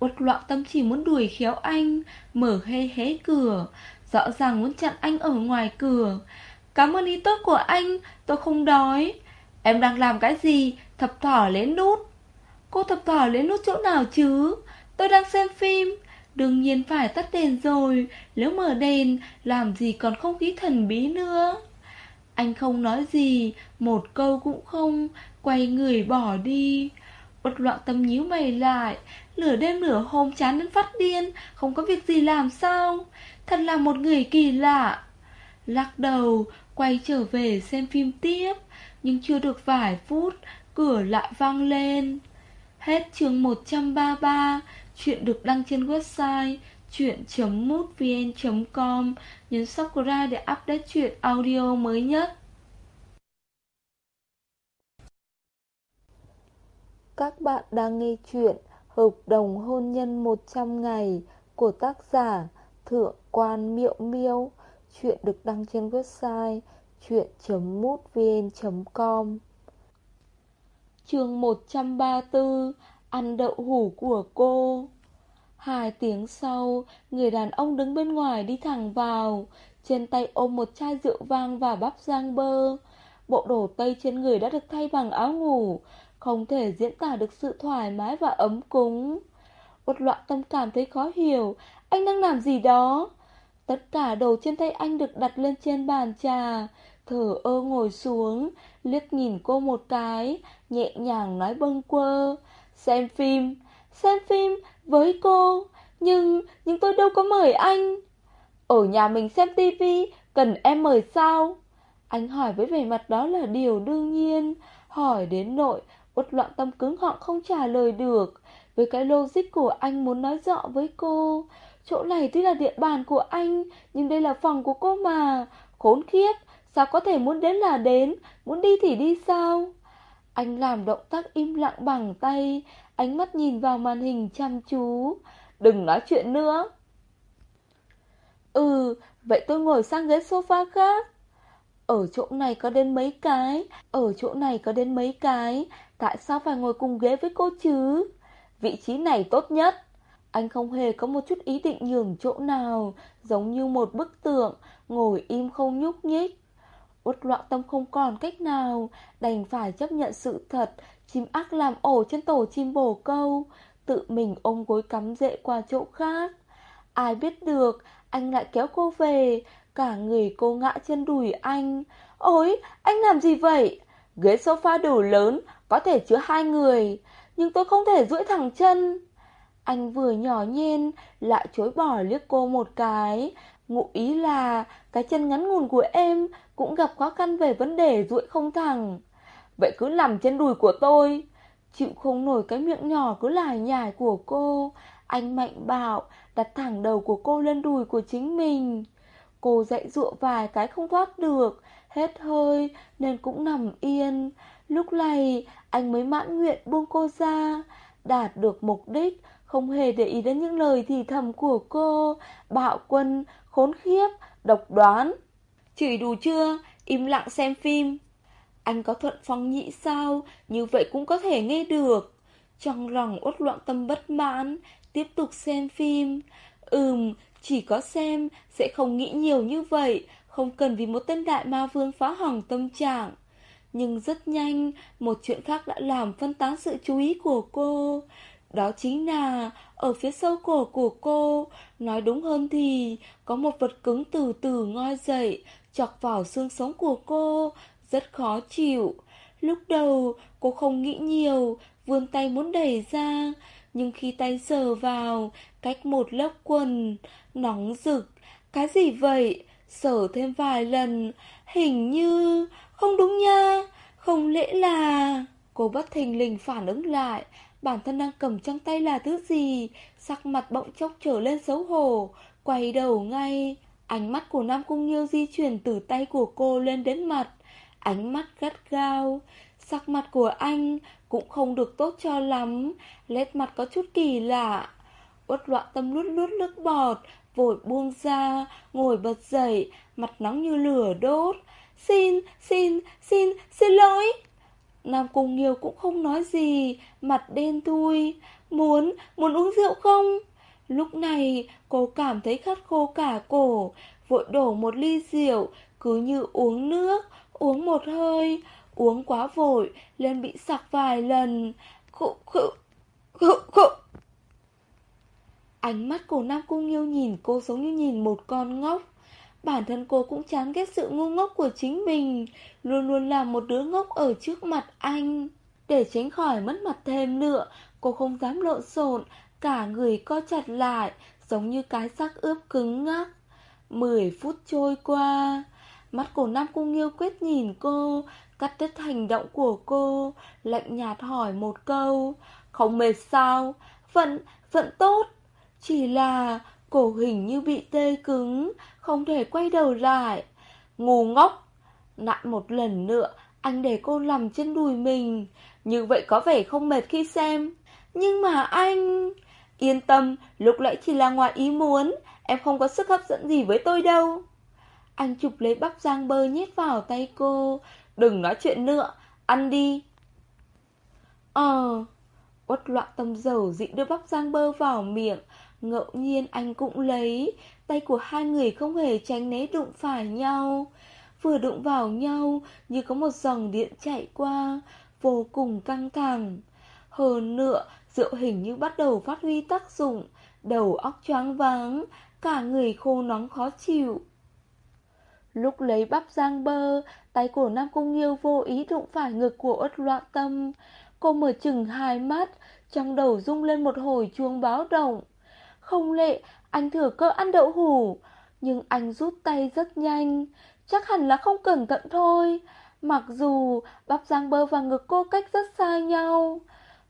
Uất loạn tâm chỉ muốn đuổi khéo anh, mở hê hé cửa, rõ ràng muốn chặn anh ở ngoài cửa. Cảm ơn ý tốt của anh, tôi không đói. Em đang làm cái gì? Thập thỏ lén nút. Cô thập thỏ lén nút chỗ nào chứ? Tôi đang xem phim. Đương nhiên phải tắt đèn rồi, nếu mở đèn, làm gì còn không khí thần bí nữa. Anh không nói gì, một câu cũng không, quay người bỏ đi. Bất loạn tâm nhíu mày lại, nửa đêm nửa hôm chán đến phát điên, không có việc gì làm sao? Thật là một người kỳ lạ. Lắc đầu, quay trở về xem phim tiếp, nhưng chưa được vài phút, cửa lại vang lên. Hết chương 133, chuyện được đăng trên website chuyện.mútvn.com Nhấn subscribe để update chuyện audio mới nhất. Các bạn đang nghe chuyện Hợp đồng hôn nhân 100 ngày của tác giả Thượng quan Miệu Miêu. Chuyện được đăng trên website chuyện.mútvn.com Chương 134 Ăn đậu hủ của cô Hai tiếng sau, người đàn ông đứng bên ngoài đi thẳng vào, trên tay ôm một chai rượu vang và bắp rang bơ. Bộ đồ tây trên người đã được thay bằng áo ngủ, không thể diễn tả được sự thoải mái và ấm cúng. Một loạn tâm cảm thấy khó hiểu, anh đang làm gì đó? Tất cả đồ trên tay anh được đặt lên trên bàn trà, thở ơ ngồi xuống, liếc nhìn cô một cái, nhẹ nhàng nói bâng quơ. Xem phim, xem phim với cô, nhưng, nhưng tôi đâu có mời anh. Ở nhà mình xem tivi, cần em mời sao? Anh hỏi với vẻ mặt đó là điều đương nhiên, hỏi đến nội, uất loạn tâm cứng họng không trả lời được. Với cái logic của anh muốn nói rõ với cô, chỗ này tuy là địa bàn của anh, nhưng đây là phòng của cô mà, khốn khiếp, sao có thể muốn đến là đến, muốn đi thì đi sao? Anh làm động tác im lặng bằng tay, ánh mắt nhìn vào màn hình chăm chú. Đừng nói chuyện nữa. Ừ, vậy tôi ngồi sang ghế sofa khác. Ở chỗ này có đến mấy cái, ở chỗ này có đến mấy cái, tại sao phải ngồi cùng ghế với cô chứ? Vị trí này tốt nhất. Anh không hề có một chút ý định nhường chỗ nào, giống như một bức tượng, ngồi im không nhúc nhích. Uất loạn tâm không còn cách nào, đành phải chấp nhận sự thật, chim ác làm ổ trên tổ chim bồ câu, tự mình ôm gối cắm rễ qua chỗ khác. Ai biết được, anh lại kéo cô về, cả người cô ngã trên đùi anh. Ôi, anh làm gì vậy? Ghế sofa đủ lớn, có thể chứa hai người, nhưng tôi không thể duỗi thẳng chân. Anh vừa nhỏ nhen, lại chối bỏ liếc cô một cái, Ngụ ý là cái chân ngắn ngủn của em cũng gặp khó khăn về vấn đề duỗi không thẳng. Vậy cứ nằm trên đùi của tôi. Chịu không nổi cái miệng nhỏ cứ lải nhải của cô. Anh mạnh bạo đặt thẳng đầu của cô lên đùi của chính mình. Cô dạy dụa vài cái không thoát được, hết hơi nên cũng nằm yên. Lúc này anh mới mãn nguyện buông cô ra, đạt được mục đích, không hề để ý đến những lời thì thầm của cô. Bạo quân, khốn khiếp, độc đoán. Chửi đủ chưa? Im lặng xem phim. Anh có thuận phong nhị sao? Như vậy cũng có thể nghe được. Trong lòng uất loạn tâm bất mãn, tiếp tục xem phim. Ừm, chỉ có xem, sẽ không nghĩ nhiều như vậy, không cần vì một tên đại ma vương phá hỏng tâm trạng. Nhưng rất nhanh, một chuyện khác đã làm phân tán sự chú ý của cô. Đó chính là, ở phía sau cổ của cô, nói đúng hơn thì, có một vật cứng từ từ ngoi dậy, chọc vào xương sống của cô, rất khó chịu. Lúc đầu, cô không nghĩ nhiều, vươn tay muốn đẩy ra, nhưng khi tay sờ vào, cách một lớp quần, nóng rực, cái gì vậy? Sờ thêm vài lần, hình như... Không đúng nha, không lẽ là... Cô bất thình lình phản ứng lại, bản thân đang cầm trong tay là thứ gì, sắc mặt bỗng chốc trở lên xấu hổ, quay đầu ngay. Ánh mắt của Nam Cung Nghiêu di chuyển từ tay của cô lên đến mặt, ánh mắt gắt gao. Sắc mặt của anh cũng không được tốt cho lắm, nét mặt có chút kỳ lạ. Uất loạn tâm lút lút nước bọt, vội buông ra, ngồi bật dậy, mặt nóng như lửa đốt. Xin, xin, xin, xin lỗi. Nam Cung Nghiêu cũng không nói gì, mặt đen thui. Muốn, muốn uống rượu không? Lúc này, cô cảm thấy khát khô cả cổ, vội đổ một ly rượu, cứ như uống nước, uống một hơi, uống quá vội, lên bị sặc vài lần. Khụ khụ, khụ khụ. Ánh mắt của Nam Cung Nghiêu nhìn cô giống như nhìn một con ngốc. Bản thân cô cũng chán ghét sự ngu ngốc của chính mình, luôn luôn là một đứa ngốc ở trước mặt anh. Để tránh khỏi mất mặt thêm nữa, cô không dám lộn xộn, cả người co chặt lại, giống như cái xác ướp cứng ngắc. Mười phút trôi qua, mắt của Nam Cung Nghiêu quyết nhìn cô, cắt đứt hành động của cô, lạnh nhạt hỏi một câu, không mệt sao? Vẫn, vẫn tốt. Chỉ là cổ hình như bị tê cứng, không thể quay đầu lại. Ngu ngốc! Lại một lần nữa, anh để cô nằm trên đùi mình. Như vậy có vẻ không mệt khi xem. Nhưng mà anh... Yên tâm, lúc nãy chỉ là ngoài ý muốn. Em không có sức hấp dẫn gì với tôi đâu. Anh chụp lấy bắp giang bơ nhét vào tay cô. Đừng nói chuyện nữa, ăn đi. Ờ... Uất loạn tâm dầu dị đưa bắp giang bơ vào miệng Ngẫu nhiên anh cũng lấy. Tay của hai người không hề tránh né đụng phải nhau. Vừa đụng vào nhau, Như có một dòng điện chạy qua, Vô cùng căng thẳng. Hơn nữa, Rượu hình như bắt đầu phát huy tác dụng. Đầu óc choáng váng, Cả người khô nóng khó chịu. Lúc lấy bắp giang bơ, Tay của Nam Cung Nghiêu vô ý đụng phải ngực của ớt loạn tâm. Cô mở chừng hai mắt, Trong đầu rung lên một hồi chuông báo động không lệ, anh thừa cơ ăn đậu hủ. Nhưng anh rút tay rất nhanh. Chắc hẳn là không cẩn thận thôi. Mặc dù bắp giang bơ và ngực cô cách rất xa nhau.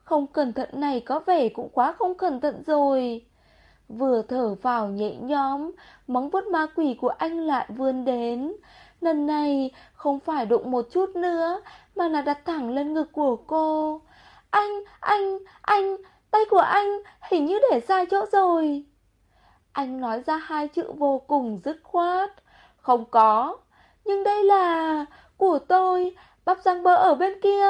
Không cẩn thận này có vẻ cũng quá không cẩn thận rồi. Vừa thở vào nhẹ nhõm, móng vuốt ma quỷ của anh lại vươn đến. Lần này không phải đụng một chút nữa, mà là đặt thẳng lên ngực của cô. Anh, anh, anh, Tay của anh hình như để sai chỗ rồi. Anh nói ra hai chữ vô cùng dứt khoát. Không có. Nhưng đây là... Của tôi, bắp răng bơ ở bên kia.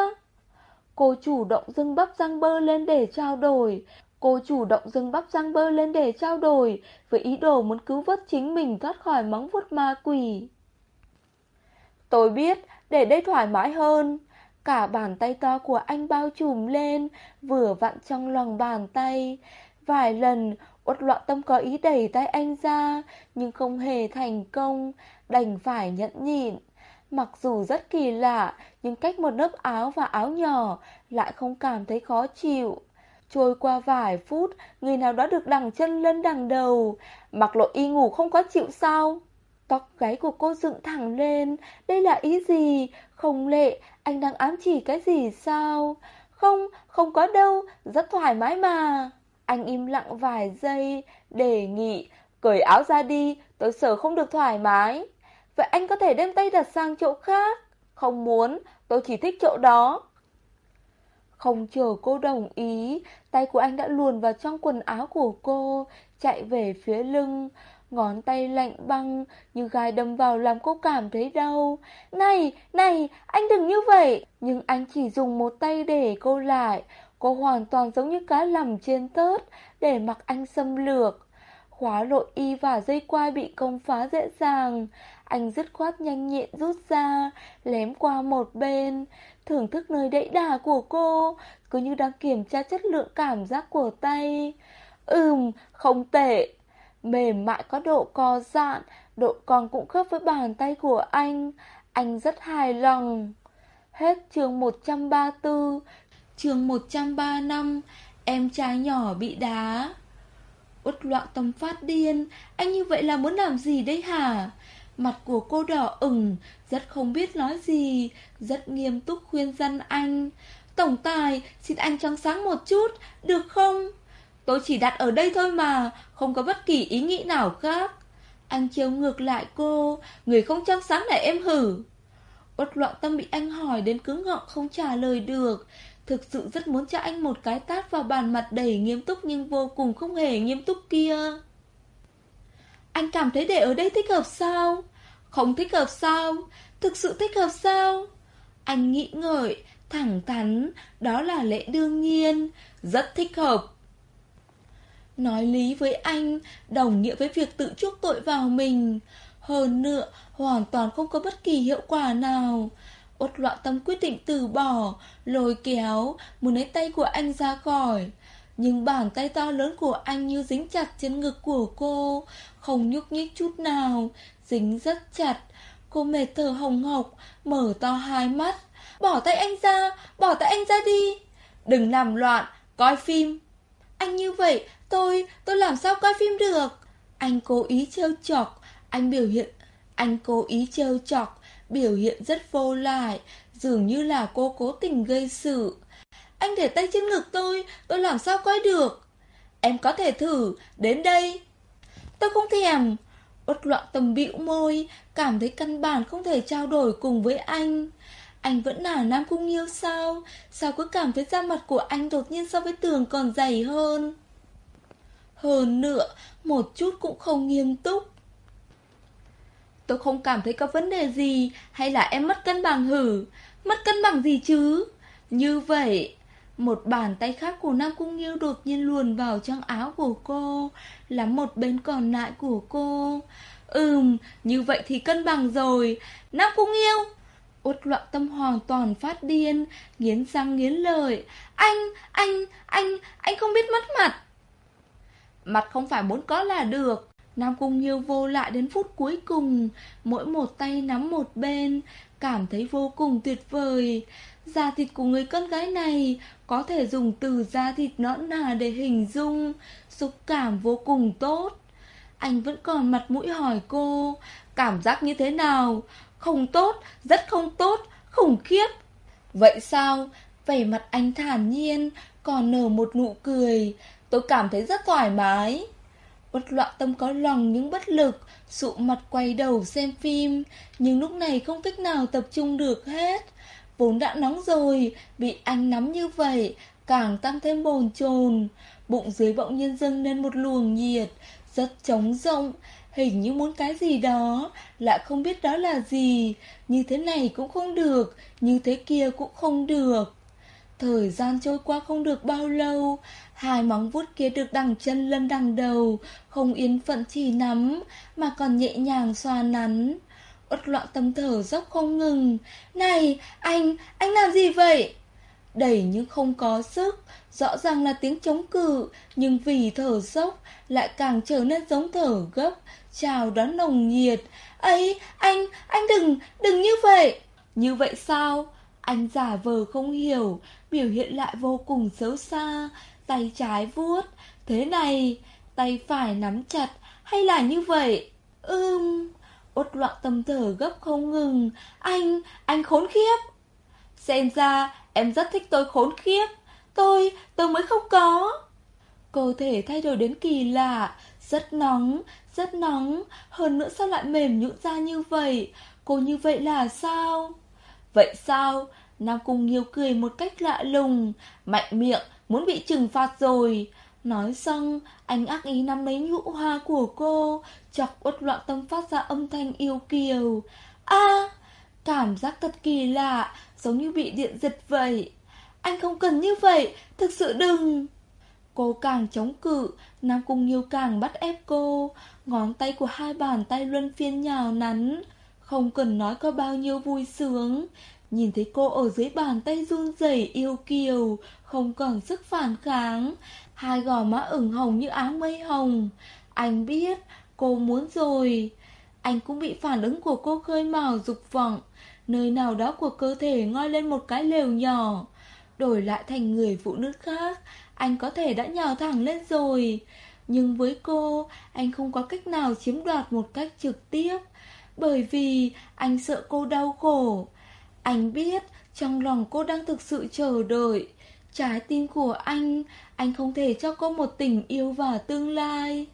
Cô chủ động dưng bắp răng bơ lên để trao đổi. Cô chủ động dưng bắp răng bơ lên để trao đổi với ý đồ muốn cứu vớt chính mình thoát khỏi móng vuốt ma quỷ. Tôi biết, để đây thoải mái hơn. Cả bàn tay to của anh bao trùm lên, vừa vặn trong lòng bàn tay. Vài lần, uất loạn tâm có ý đẩy tay anh ra, nhưng không hề thành công, đành phải nhẫn nhịn. Mặc dù rất kỳ lạ, nhưng cách một lớp áo và áo nhỏ lại không cảm thấy khó chịu. Trôi qua vài phút, người nào đó được đằng chân lên đằng đầu. Mặc lộ y ngủ không có chịu sao? Tóc gáy của cô dựng thẳng lên. Đây là ý gì? Không lệ, anh đang ám chỉ cái gì sao? Không, không có đâu, rất thoải mái mà. Anh im lặng vài giây, đề nghị, cởi áo ra đi, tôi sợ không được thoải mái. Vậy anh có thể đem tay đặt sang chỗ khác. Không muốn, tôi chỉ thích chỗ đó. Không chờ cô đồng ý, tay của anh đã luồn vào trong quần áo của cô, chạy về phía lưng. Ngón tay lạnh băng như gai đâm vào làm cô cảm thấy đau. Này, này, anh đừng như vậy. Nhưng anh chỉ dùng một tay để cô lại. Cô hoàn toàn giống như cá lầm trên tớt để mặc anh xâm lược. Khóa lội y và dây quai bị công phá dễ dàng. Anh dứt khoát nhanh nhẹn rút ra, lém qua một bên, thưởng thức nơi đẫy đà của cô, cứ như đang kiểm tra chất lượng cảm giác của tay. Ừm, không tệ. Mềm mại có độ co giãn, độ còn cũng khớp với bàn tay của anh. Anh rất hài lòng. Hết chương 134, chương 135, em trai nhỏ bị đá. Uất loạn tâm phát điên, anh như vậy là muốn làm gì đấy hả? Mặt của cô đỏ ửng, rất không biết nói gì, rất nghiêm túc khuyên dân anh. Tổng tài, xin anh trắng sáng một chút, được không? Tôi chỉ đặt ở đây thôi mà, không có bất kỳ ý nghĩ nào khác. Anh chiếu ngược lại cô, người không trong sáng này em hử. Uất loạn tâm bị anh hỏi đến cứng họng không trả lời được. Thực sự rất muốn cho anh một cái tát vào bàn mặt đầy nghiêm túc nhưng vô cùng không hề nghiêm túc kia. Anh cảm thấy để ở đây thích hợp sao? Không thích hợp sao? Thực sự thích hợp sao? Anh nghĩ ngợi, thẳng thắn, đó là lẽ đương nhiên, rất thích hợp. Nói lý với anh, đồng nghĩa với việc tự chuốc tội vào mình. Hơn nữa, hoàn toàn không có bất kỳ hiệu quả nào. Út loạn tâm quyết định từ bỏ, lôi kéo, muốn lấy tay của anh ra khỏi. Nhưng bàn tay to lớn của anh như dính chặt trên ngực của cô, không nhúc nhích chút nào, dính rất chặt. Cô mệt thở hồng hộc, mở to hai mắt. Bỏ tay anh ra, bỏ tay anh ra đi. Đừng làm loạn, coi phim. Anh như vậy, tôi, tôi làm sao coi phim được? Anh cố ý trêu chọc, anh biểu hiện, anh cố ý trêu chọc, biểu hiện rất vô lại, dường như là cô cố tình gây sự. Anh để tay trên ngực tôi, tôi làm sao coi được? Em có thể thử, đến đây. Tôi không thèm. Uất loạn tầm bĩu môi, cảm thấy căn bản không thể trao đổi cùng với anh. Anh vẫn là Nam Cung Nghiêu sao? Sao cứ cảm thấy da mặt của anh đột nhiên so với tường còn dày hơn? Hơn nữa, một chút cũng không nghiêm túc. Tôi không cảm thấy có vấn đề gì, hay là em mất cân bằng hử? Mất cân bằng gì chứ? Như vậy, một bàn tay khác của Nam Cung Nghiêu đột nhiên luồn vào trong áo của cô, là một bên còn lại của cô. Ừm, như vậy thì cân bằng rồi. Nam Cung Nghiêu! Uất loạn tâm hoàn toàn phát điên, nghiến răng nghiến lợi. Anh, anh, anh, anh không biết mất mặt. Mặt không phải muốn có là được. Nam Cung Nhiêu vô lại đến phút cuối cùng, mỗi một tay nắm một bên, cảm thấy vô cùng tuyệt vời. Da thịt của người con gái này có thể dùng từ da thịt nõn nà để hình dung, xúc cảm vô cùng tốt. Anh vẫn còn mặt mũi hỏi cô, cảm giác như thế nào? Không tốt, rất không tốt, khủng khiếp. Vậy sao? Vẻ mặt anh thản nhiên, còn nở một nụ cười. Tôi cảm thấy rất thoải mái. Bất loạn tâm có lòng những bất lực, sụ mặt quay đầu xem phim, nhưng lúc này không cách nào tập trung được hết. Vốn đã nóng rồi, bị anh nắm như vậy, càng tăng thêm bồn chồn Bụng dưới bỗng nhiên dâng lên một luồng nhiệt, rất trống rộng, hình như muốn cái gì đó, lại không biết đó là gì. Như thế này cũng không được, như thế kia cũng không được. Thời gian trôi qua không được bao lâu, hai móng vuốt kia được đằng chân lân đằng đầu, không yên phận chỉ nắm, mà còn nhẹ nhàng xoa nắn. Uất loạn tâm thở dốc không ngừng. Này, anh, anh làm gì vậy? Đẩy nhưng không có sức, rõ ràng là tiếng chống cự, nhưng vì thở dốc lại càng trở nên giống thở gấp, chào đón nồng nhiệt. ấy, anh, anh đừng, đừng như vậy. Như vậy sao? Anh giả vờ không hiểu, biểu hiện lại vô cùng xấu xa, tay trái vuốt. Thế này, tay phải nắm chặt, hay là như vậy? Ưm, ốt loạn tâm thở gấp không ngừng. Anh, anh khốn khiếp. Xem ra, em rất thích tôi khốn khiếp. Tôi, tôi mới không có. Cơ thể thay đổi đến kỳ lạ, rất nóng, rất nóng, hơn nữa sao lại mềm nhũn ra như vậy? Cô như vậy là sao? Vậy sao? Nam Cung Nghiêu cười một cách lạ lùng, mạnh miệng, muốn bị trừng phạt rồi. Nói xong, anh ác ý nắm lấy nhũ hoa của cô, chọc uất loạn tâm phát ra âm thanh yêu kiều. a cảm giác thật kỳ lạ, giống như bị điện giật vậy. Anh không cần như vậy, thực sự đừng. Cô càng chống cự, Nam Cung Nghiêu càng bắt ép cô, ngón tay của hai bàn tay luân phiên nhào nắn. Không cần nói có bao nhiêu vui sướng, nhìn thấy cô ở dưới bàn tay run rẩy yêu kiều, không còn sức phản kháng, hai gò má ửng hồng như áng mây hồng. Anh biết, cô muốn rồi. Anh cũng bị phản ứng của cô khơi mào dục vọng, nơi nào đó của cơ thể ngoi lên một cái lều nhỏ. Đổi lại thành người phụ nữ khác, anh có thể đã nhào thẳng lên rồi. Nhưng với cô, anh không có cách nào chiếm đoạt một cách trực tiếp. Bởi vì anh sợ cô đau khổ. Anh biết trong lòng cô đang thực sự chờ đợi. Trái tim của anh, anh không thể cho cô một tình yêu và tương lai.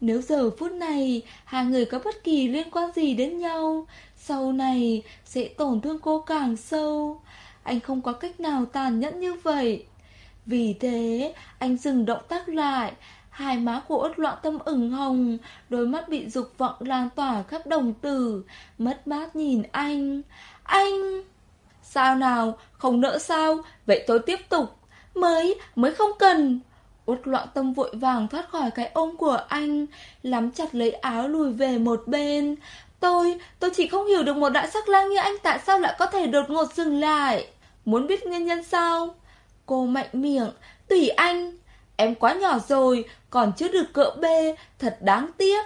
Nếu giờ phút này hai người có bất kỳ liên quan gì đến nhau, sau này sẽ tổn thương cô càng sâu. Anh không có cách nào tàn nhẫn như vậy. Vì thế, anh dừng động tác lại, hai má của út loạn tâm ửng hồng, đôi mắt bị dục vọng lan tỏa khắp đồng tử, mất mát nhìn anh. Anh... Sao nào, không nỡ sao, vậy tôi tiếp tục. Mới, mới không cần. Út loạn tâm vội vàng thoát khỏi cái ôm của anh, lắm chặt lấy áo lùi về một bên. Tôi, tôi chỉ không hiểu được một đại sắc lang như anh tại sao lại có thể đột ngột dừng lại. Muốn biết nguyên nhân sao? Cô mạnh miệng, tùy anh. Em quá nhỏ rồi, còn chưa được cỡ bê, thật đáng tiếc.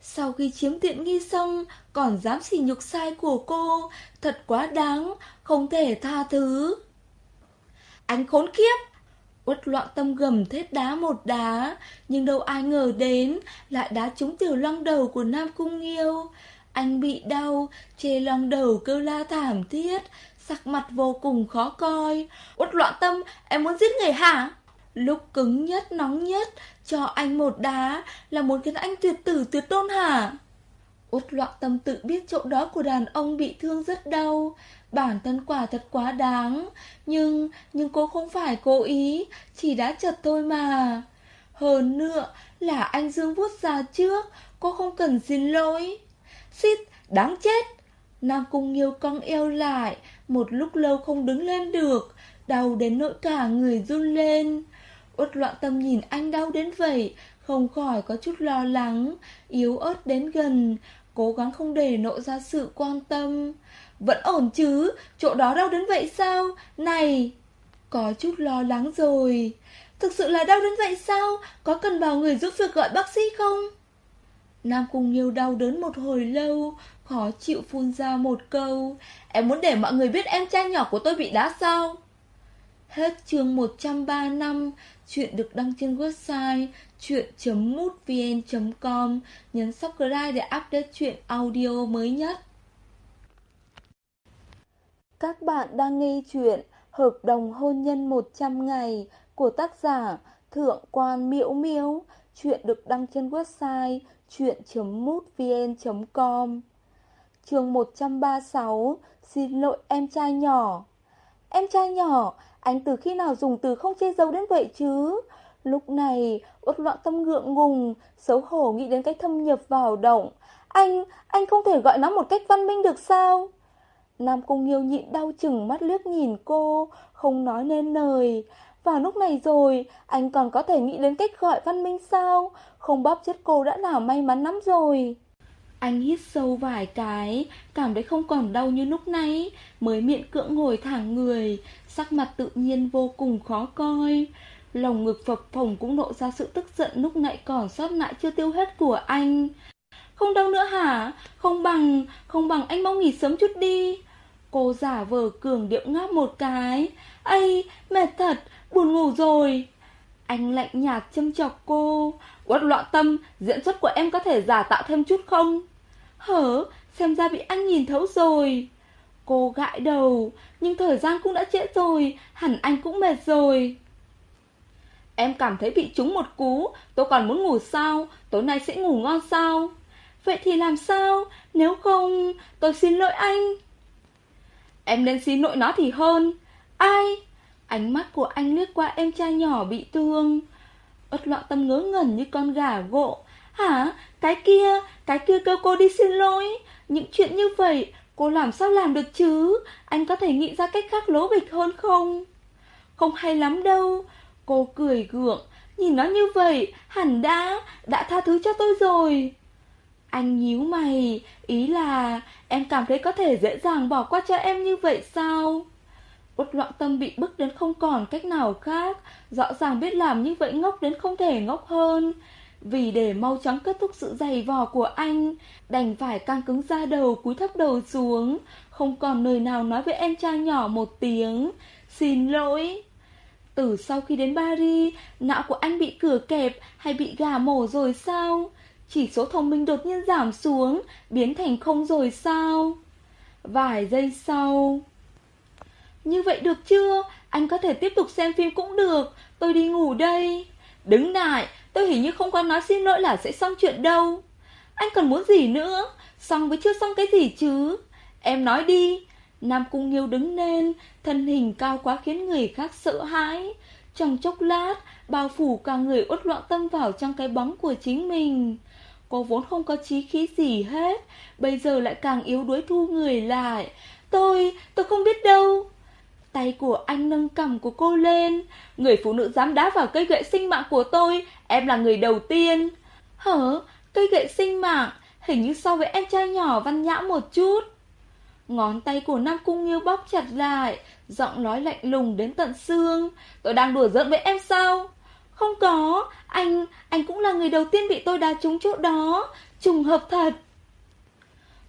Sau khi chiếm tiện nghi xong, còn dám xỉ nhục sai của cô, thật quá đáng, không thể tha thứ. Anh khốn kiếp! Uất loạn tâm gầm thét đá một đá, nhưng đâu ai ngờ đến, lại đá trúng tiểu long đầu của Nam Cung Nghiêu. Anh bị đau, chê long đầu kêu la thảm thiết, sắc mặt vô cùng khó coi. Uất loạn tâm, em muốn giết người hả? Lúc cứng nhất, nóng nhất, cho anh một đá là muốn khiến anh tuyệt tử tuyệt tôn hả? Út loạn tâm tự biết chỗ đó của đàn ông bị thương rất đau, bản thân quả thật quá đáng, nhưng, nhưng cô không phải cố ý, chỉ đã chật thôi mà. Hơn nữa là anh Dương vuốt ra trước, cô không cần xin lỗi. Xít, đáng chết! Nam Cung Nghiêu cong eo lại, một lúc lâu không đứng lên được, đau đến nỗi cả người run lên. Uất loạn tâm nhìn anh đau đến vậy, không khỏi có chút lo lắng, yếu ớt đến gần, cố gắng không để lộ ra sự quan tâm. Vẫn ổn chứ, chỗ đó đau đến vậy sao? Này! Có chút lo lắng rồi. Thực sự là đau đến vậy sao? Có cần bảo người giúp việc gọi bác sĩ không? Nam Cung nhiều đau đớn một hồi lâu, khó chịu phun ra một câu. Em muốn để mọi người biết em trai nhỏ của tôi bị đá sao? Hết chương 103 năm, chuyện được đăng trên website chuyện.mútvn.com. Nhấn subscribe để update chuyện audio mới nhất. Các bạn đang nghe chuyện Hợp đồng hôn nhân 100 ngày của tác giả Thượng quan Miễu Miễu. Chuyện được đăng trên website chuyện.mútvn.com. Chương 136 Xin lỗi em trai nhỏ Em trai nhỏ, anh từ khi nào dùng từ không che giấu đến vậy chứ? Lúc này, uất loạn tâm ngượng ngùng, xấu hổ nghĩ đến cái thâm nhập vào động. Anh, anh không thể gọi nó một cách văn minh được sao? Nam Cung Nghiêu nhịn đau chừng mắt liếc nhìn cô, không nói nên lời. Và lúc này rồi, anh còn có thể nghĩ đến cách gọi văn minh sao? Không bóp chết cô đã là may mắn lắm rồi. Anh hít sâu vài cái, cảm thấy không còn đau như lúc nãy, mới miệng cưỡng ngồi thẳng người, sắc mặt tự nhiên vô cùng khó coi. Lòng ngực phập phồng cũng lộ ra sự tức giận lúc nãy còn sót lại chưa tiêu hết của anh. Không đau nữa hả? Không bằng, không bằng anh mau nghỉ sớm chút đi. Cô giả vờ cường điệu ngáp một cái. Ây, mệt thật, buồn ngủ rồi. Anh lạnh nhạt châm chọc cô. Quất loạn tâm, diễn xuất của em có thể giả tạo thêm chút không? Hở, xem ra bị anh nhìn thấu rồi. Cô gãi đầu, nhưng thời gian cũng đã trễ rồi, hẳn anh cũng mệt rồi. Em cảm thấy bị trúng một cú, tôi còn muốn ngủ sao, tối nay sẽ ngủ ngon sao? Vậy thì làm sao, nếu không, tôi xin lỗi anh. Em nên xin lỗi nó thì hơn. Ai? Ánh mắt của anh lướt qua em trai nhỏ bị thương. Ất loạn tâm ngớ ngẩn như con gà gộ. Hả? Cái kia, cái kia kêu cô đi xin lỗi. Những chuyện như vậy, cô làm sao làm được chứ? Anh có thể nghĩ ra cách khác lố bịch hơn không? Không hay lắm đâu. Cô cười gượng, nhìn nó như vậy, hẳn đã, đã tha thứ cho tôi rồi. Anh nhíu mày, ý là em cảm thấy có thể dễ dàng bỏ qua cho em như vậy sao? Út loạn tâm bị bức đến không còn cách nào khác, rõ ràng biết làm như vậy ngốc đến không thể ngốc hơn. Vì để mau chóng kết thúc sự dày vò của anh, đành phải căng cứng ra đầu cúi thấp đầu xuống, không còn lời nào nói với em trai nhỏ một tiếng. Xin lỗi. Từ sau khi đến Paris, não của anh bị cửa kẹp hay bị gà mổ rồi sao? Chỉ số thông minh đột nhiên giảm xuống, biến thành không rồi sao? Vài giây sau... Như vậy được chưa? Anh có thể tiếp tục xem phim cũng được, tôi đi ngủ đây. Đứng lại, tôi hình như không có nói xin lỗi là sẽ xong chuyện đâu. Anh còn muốn gì nữa? Xong với chưa xong cái gì chứ? Em nói đi. Nam Cung Nghiêu đứng lên, thân hình cao quá khiến người khác sợ hãi. Trong chốc lát, bao phủ cả người uất loạn tâm vào trong cái bóng của chính mình. Cô vốn không có chí khí gì hết, bây giờ lại càng yếu đuối thu người lại. Tôi, tôi không biết đâu. Tay của anh nâng cầm của cô lên. Người phụ nữ dám đá vào cây gậy sinh mạng của tôi, em là người đầu tiên. Hở, cây gậy sinh mạng, hình như so với em trai nhỏ văn nhã một chút. Ngón tay của Nam Cung Nghiêu bóp chặt lại, giọng nói lạnh lùng đến tận xương. Tôi đang đùa giỡn với em sao? Không có, anh, anh cũng là người đầu tiên bị tôi đá trúng chỗ đó. Trùng hợp thật.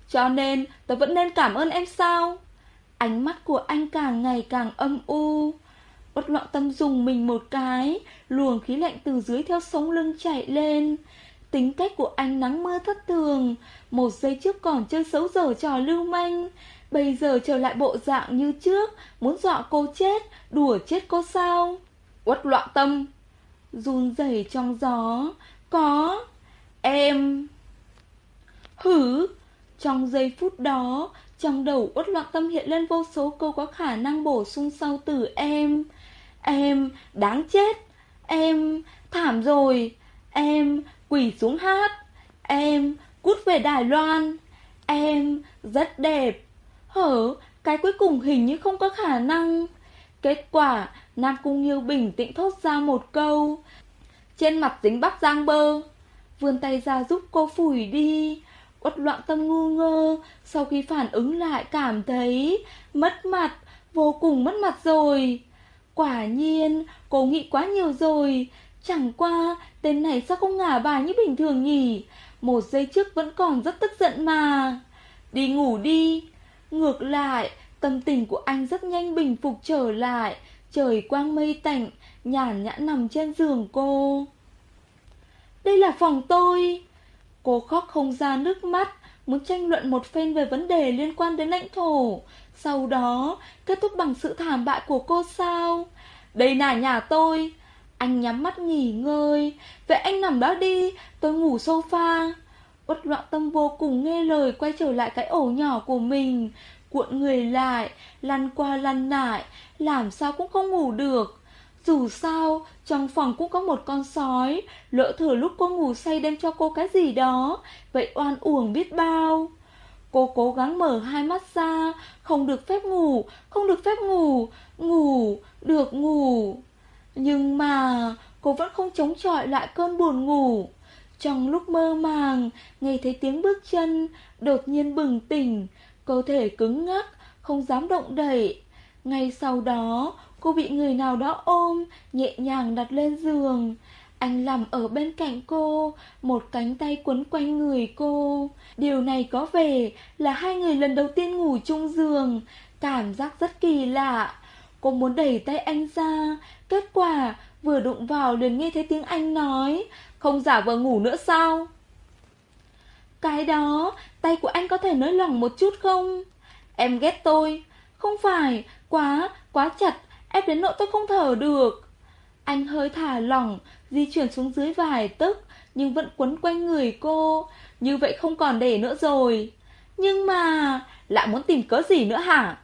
Cho nên, tôi vẫn nên cảm ơn em sao? Ánh mắt của anh càng ngày càng âm u. Bất loạn tâm dùng mình một cái, luồng khí lạnh từ dưới theo sống lưng chạy lên. Tính cách của anh nắng mưa thất thường, một giây trước còn chơi xấu dở trò lưu manh, bây giờ trở lại bộ dạng như trước, muốn dọa cô chết, đùa chết cô sao? Uất loạn tâm, run rẩy trong gió, có, em... Hử, trong giây phút đó, trong đầu uất loạn tâm hiện lên vô số câu có khả năng bổ sung sau từ em. Em, đáng chết. Em, thảm rồi. Em, quỳ xuống hát. Em, cút về Đài Loan. Em, rất đẹp. Hở, cái cuối cùng hình như không có khả năng. Kết quả, Nam Cung Nghiêu bình tĩnh thốt ra một câu. Trên mặt dính bắp giang bơ. Vươn tay ra giúp cô phủi đi. Uất loạn tâm ngu ngơ, sau khi phản ứng lại cảm thấy mất mặt, vô cùng mất mặt rồi. Quả nhiên, cô nghĩ quá nhiều rồi. Chẳng qua, tên này sao không ngả bài như bình thường nhỉ? Một giây trước vẫn còn rất tức giận mà. Đi ngủ đi. Ngược lại, tâm tình của anh rất nhanh bình phục trở lại. Trời quang mây tạnh, nhàn nhã nằm trên giường cô. Đây là phòng tôi. Cô khóc không ra nước mắt, muốn tranh luận một phen về vấn đề liên quan đến lãnh thổ. Sau đó, kết thúc bằng sự thảm bại của cô sao? Đây là nhà tôi. Anh nhắm mắt nghỉ ngơi. Vậy anh nằm đó đi, tôi ngủ sofa. Uất loạn tâm vô cùng nghe lời quay trở lại cái ổ nhỏ của mình. Cuộn người lại, lăn qua lăn lại, làm sao cũng không ngủ được. Dù sao, trong phòng cũng có một con sói, lỡ thừa lúc cô ngủ say đem cho cô cái gì đó, vậy oan uổng biết bao. Cô cố gắng mở hai mắt ra, không được phép ngủ, không được phép ngủ, ngủ, được ngủ. Nhưng mà cô vẫn không chống chọi lại cơn buồn ngủ. Trong lúc mơ màng, nghe thấy tiếng bước chân, đột nhiên bừng tỉnh, cơ thể cứng ngắc, không dám động đậy. Ngay sau đó, Cô bị người nào đó ôm, nhẹ nhàng đặt lên giường. Anh nằm ở bên cạnh cô, một cánh tay quấn quanh người cô. Điều này có vẻ là hai người lần đầu tiên ngủ chung giường. Cảm giác rất kỳ lạ. Cô muốn đẩy tay anh ra, kết quả vừa đụng vào liền nghe thấy tiếng anh nói, không giả vờ ngủ nữa sao? Cái đó, tay của anh có thể nới lỏng một chút không? Em ghét tôi. Không phải, quá, quá chặt, ép đến nỗi tôi không thở được. Anh hơi thả lỏng, di chuyển xuống dưới vài tức, nhưng vẫn quấn quanh người cô. Như vậy không còn để nữa rồi. Nhưng mà, lại muốn tìm cớ gì nữa hả?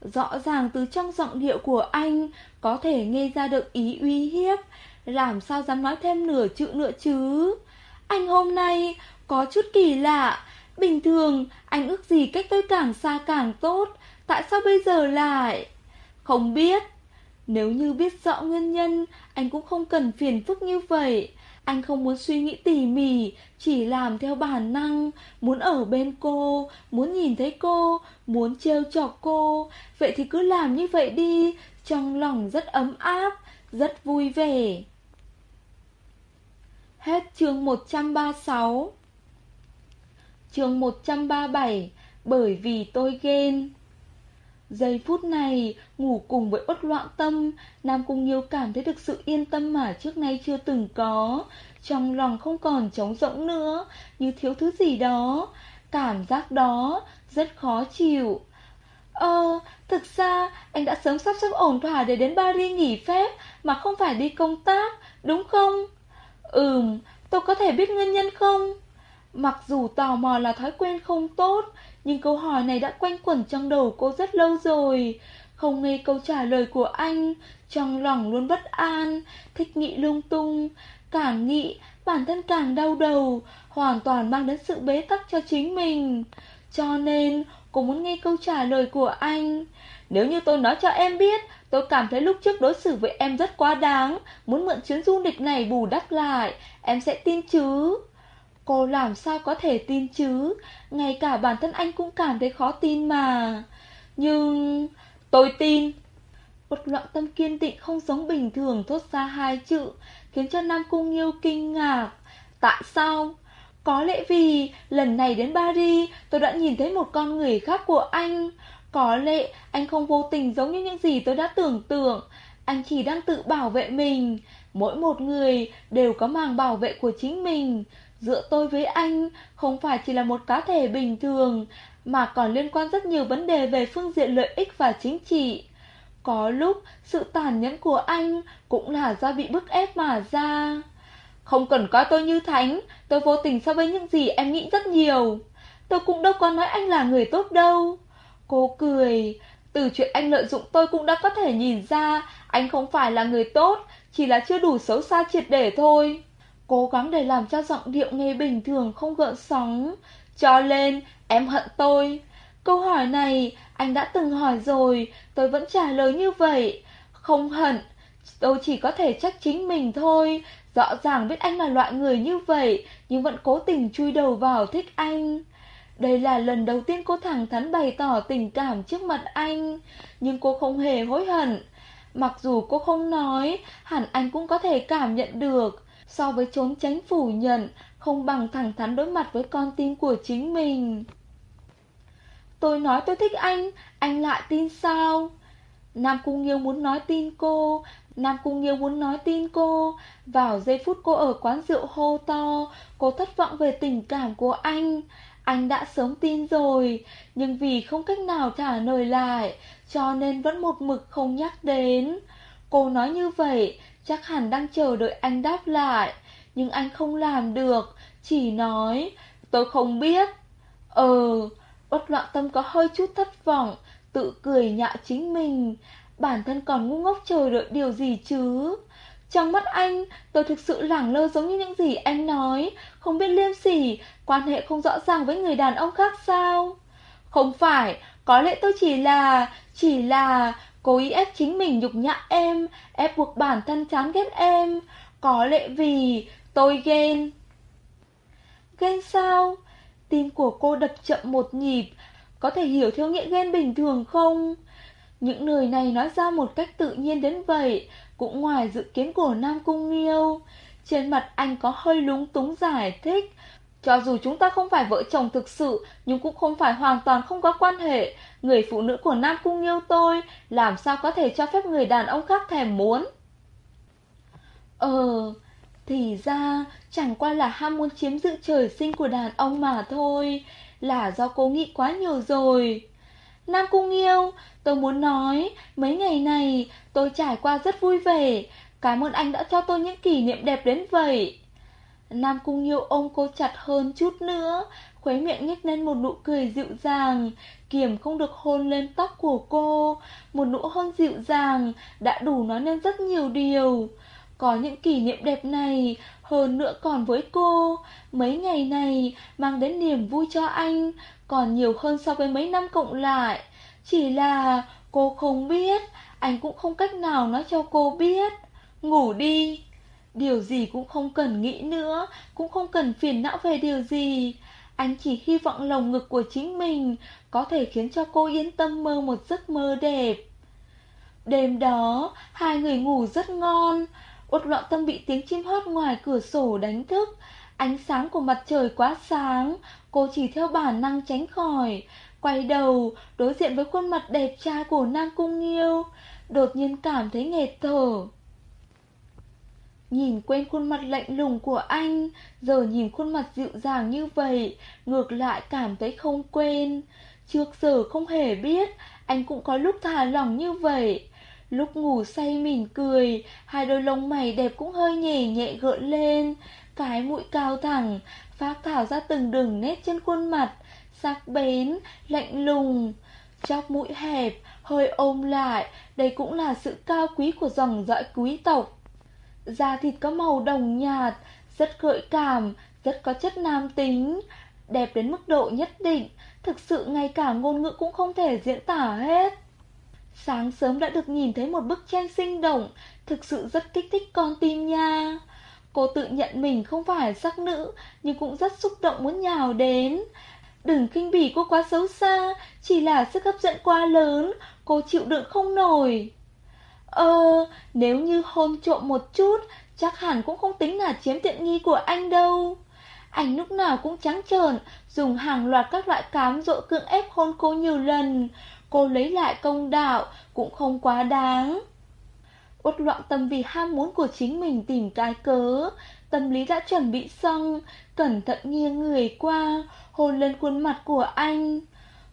Rõ ràng từ trong giọng điệu của anh có thể nghe ra được ý uy hiếp, làm sao dám nói thêm nửa chữ nữa chứ? Anh hôm nay có chút kỳ lạ, bình thường anh ước gì cách tôi càng xa càng tốt, tại sao bây giờ lại? Không biết. Nếu như biết rõ nguyên nhân, anh cũng không cần phiền phức như vậy. Anh không muốn suy nghĩ tỉ mỉ, chỉ làm theo bản năng, muốn ở bên cô, muốn nhìn thấy cô, muốn trêu chọc cô. Vậy thì cứ làm như vậy đi, trong lòng rất ấm áp, rất vui vẻ. Hết chương 136 Chương 137 Bởi vì tôi ghen Giây phút này, ngủ cùng với uất loạn tâm, Nam Cung Nhiêu cảm thấy được sự yên tâm mà trước nay chưa từng có. Trong lòng không còn trống rỗng nữa, như thiếu thứ gì đó. Cảm giác đó rất khó chịu. Ờ, thực ra anh đã sớm sắp xếp ổn thỏa để đến Paris nghỉ phép mà không phải đi công tác, đúng không? Ừm, tôi có thể biết nguyên nhân không? Mặc dù tò mò là thói quen không tốt, nhưng câu hỏi này đã quanh quẩn trong đầu cô rất lâu rồi. Không nghe câu trả lời của anh, trong lòng luôn bất an, thích nghĩ lung tung. Càng nghĩ, bản thân càng đau đầu, hoàn toàn mang đến sự bế tắc cho chính mình. Cho nên, cô muốn nghe câu trả lời của anh. Nếu như tôi nói cho em biết, tôi cảm thấy lúc trước đối xử với em rất quá đáng, muốn mượn chuyến du lịch này bù đắp lại, em sẽ tin chứ? Cô làm sao có thể tin chứ? Ngay cả bản thân anh cũng cảm thấy khó tin mà. Nhưng... Tôi tin. Một loạn tâm kiên định không giống bình thường thốt ra hai chữ, khiến cho Nam Cung Nghiêu kinh ngạc. Tại sao? Có lẽ vì lần này đến Paris tôi đã nhìn thấy một con người khác của anh. Có lẽ anh không vô tình giống như những gì tôi đã tưởng tượng. Anh chỉ đang tự bảo vệ mình. Mỗi một người đều có màng bảo vệ của chính mình. Giữa tôi với anh không phải chỉ là một cá thể bình thường, mà còn liên quan rất nhiều vấn đề về phương diện lợi ích và chính trị. Có lúc sự tàn nhẫn của anh cũng là do bị bức ép mà ra. Không cần coi tôi như thánh, tôi vô tình so với những gì em nghĩ rất nhiều. Tôi cũng đâu có nói anh là người tốt đâu. Cô cười, từ chuyện anh lợi dụng tôi cũng đã có thể nhìn ra anh không phải là người tốt, chỉ là chưa đủ xấu xa triệt để thôi. Cố gắng để làm cho giọng điệu nghe bình thường không gợn sóng. Cho lên, em hận tôi. Câu hỏi này anh đã từng hỏi rồi, tôi vẫn trả lời như vậy. Không hận, tôi chỉ có thể trách chính mình thôi. Rõ ràng biết anh là loại người như vậy, nhưng vẫn cố tình chui đầu vào thích anh. Đây là lần đầu tiên cô thẳng thắn bày tỏ tình cảm trước mặt anh, nhưng cô không hề hối hận. Mặc dù cô không nói, hẳn anh cũng có thể cảm nhận được. So với trốn tránh phủ nhận, không bằng thẳng thắn đối mặt với con tim của chính mình. Tôi nói tôi thích anh, anh lại tin sao? Nam Cung Nghiêu muốn nói tin cô, Nam Cung Nghiêu muốn nói tin cô. Vào giây phút cô ở quán rượu hô to, cô thất vọng về tình cảm của anh. Anh đã sớm tin rồi, nhưng vì không cách nào trả lời lại, cho nên vẫn một mực không nhắc đến. Cô nói như vậy, chắc hẳn đang chờ đợi anh đáp lại, nhưng anh không làm được, chỉ nói, tôi không biết. Ờ, bất loạn tâm có hơi chút thất vọng, tự cười nhạo chính mình. Bản thân còn ngu ngốc chờ đợi điều gì chứ? Trong mắt anh, tôi thực sự lẳng lơ giống như những gì anh nói, không biết liêm sỉ, quan hệ không rõ ràng với người đàn ông khác sao? Không phải, có lẽ tôi chỉ là, chỉ là cố ý ép chính mình nhục nhã em, ép buộc bản thân chán ghét em. Có lẽ vì tôi ghen. Ghen sao? Tim của cô đập chậm một nhịp, có thể hiểu theo nghĩa ghen bình thường không? Những lời này nói ra một cách tự nhiên đến vậy, cũng ngoài dự kiến của Nam Cung Nghiêu. Trên mặt anh có hơi lúng túng giải thích. Cho dù chúng ta không phải vợ chồng thực sự, nhưng cũng không phải hoàn toàn không có quan hệ. Người phụ nữ của Nam Cung yêu tôi, làm sao có thể cho phép người đàn ông khác thèm muốn? Ờ, thì ra chẳng qua là ham muốn chiếm giữ trời sinh của đàn ông mà thôi, là do cô nghĩ quá nhiều rồi. Nam Cung yêu, tôi muốn nói, mấy ngày này tôi trải qua rất vui vẻ, cảm ơn anh đã cho tôi những kỷ niệm đẹp đến vậy. Nam Cung Nhiêu ôm cô chặt hơn chút nữa, khóe miệng nhếch lên một nụ cười dịu dàng, kiềm không được hôn lên tóc của cô. Một nụ hôn dịu dàng đã đủ nói lên rất nhiều điều. Có những kỷ niệm đẹp này, hơn nữa còn với cô, mấy ngày này mang đến niềm vui cho anh, còn nhiều hơn so với mấy năm cộng lại. Chỉ là cô không biết, anh cũng không cách nào nói cho cô biết. Ngủ đi. Điều gì cũng không cần nghĩ nữa, cũng không cần phiền não về điều gì. Anh chỉ hy vọng lồng ngực của chính mình có thể khiến cho cô yên tâm mơ một giấc mơ đẹp. Đêm đó, hai người ngủ rất ngon. Út loạn tâm bị tiếng chim hót ngoài cửa sổ đánh thức. Ánh sáng của mặt trời quá sáng, cô chỉ theo bản năng tránh khỏi. Quay đầu, đối diện với khuôn mặt đẹp trai của Nam Cung Nghiêu. Đột nhiên cảm thấy nghẹt thở. Nhìn quen khuôn mặt lạnh lùng của anh, giờ nhìn khuôn mặt dịu dàng như vậy, ngược lại cảm thấy không quen. Trước giờ không hề biết, anh cũng có lúc thả lỏng như vậy. Lúc ngủ say mỉm cười, hai đôi lông mày đẹp cũng hơi nhẹ nhẹ gợn lên, cái mũi cao thẳng, phát thảo ra từng đường nét trên khuôn mặt, sắc bén, lạnh lùng. Chóc mũi hẹp, hơi ôm lại, đây cũng là sự cao quý của dòng dõi quý tộc. Da thịt có màu đồng nhạt, rất gợi cảm, rất có chất nam tính, đẹp đến mức độ nhất định, thực sự ngay cả ngôn ngữ cũng không thể diễn tả hết. Sáng sớm đã được nhìn thấy một bức tranh sinh động, thực sự rất kích thích con tim nha. Cô tự nhận mình không phải sắc nữ, nhưng cũng rất xúc động muốn nhào đến. Đừng kinh bỉ cô quá xấu xa, chỉ là sức hấp dẫn quá lớn, cô chịu đựng không nổi. Ờ, nếu như hôn trộm một chút, chắc hẳn cũng không tính là chiếm tiện nghi của anh đâu. Anh lúc nào cũng trắng trợn, dùng hàng loạt các loại cám dỗ cưỡng ép hôn cô nhiều lần. Cô lấy lại công đạo, cũng không quá đáng. Uất loạn tâm vì ham muốn của chính mình tìm cái cớ, tâm lý đã chuẩn bị xong, cẩn thận nghiêng người qua, hôn lên khuôn mặt của anh.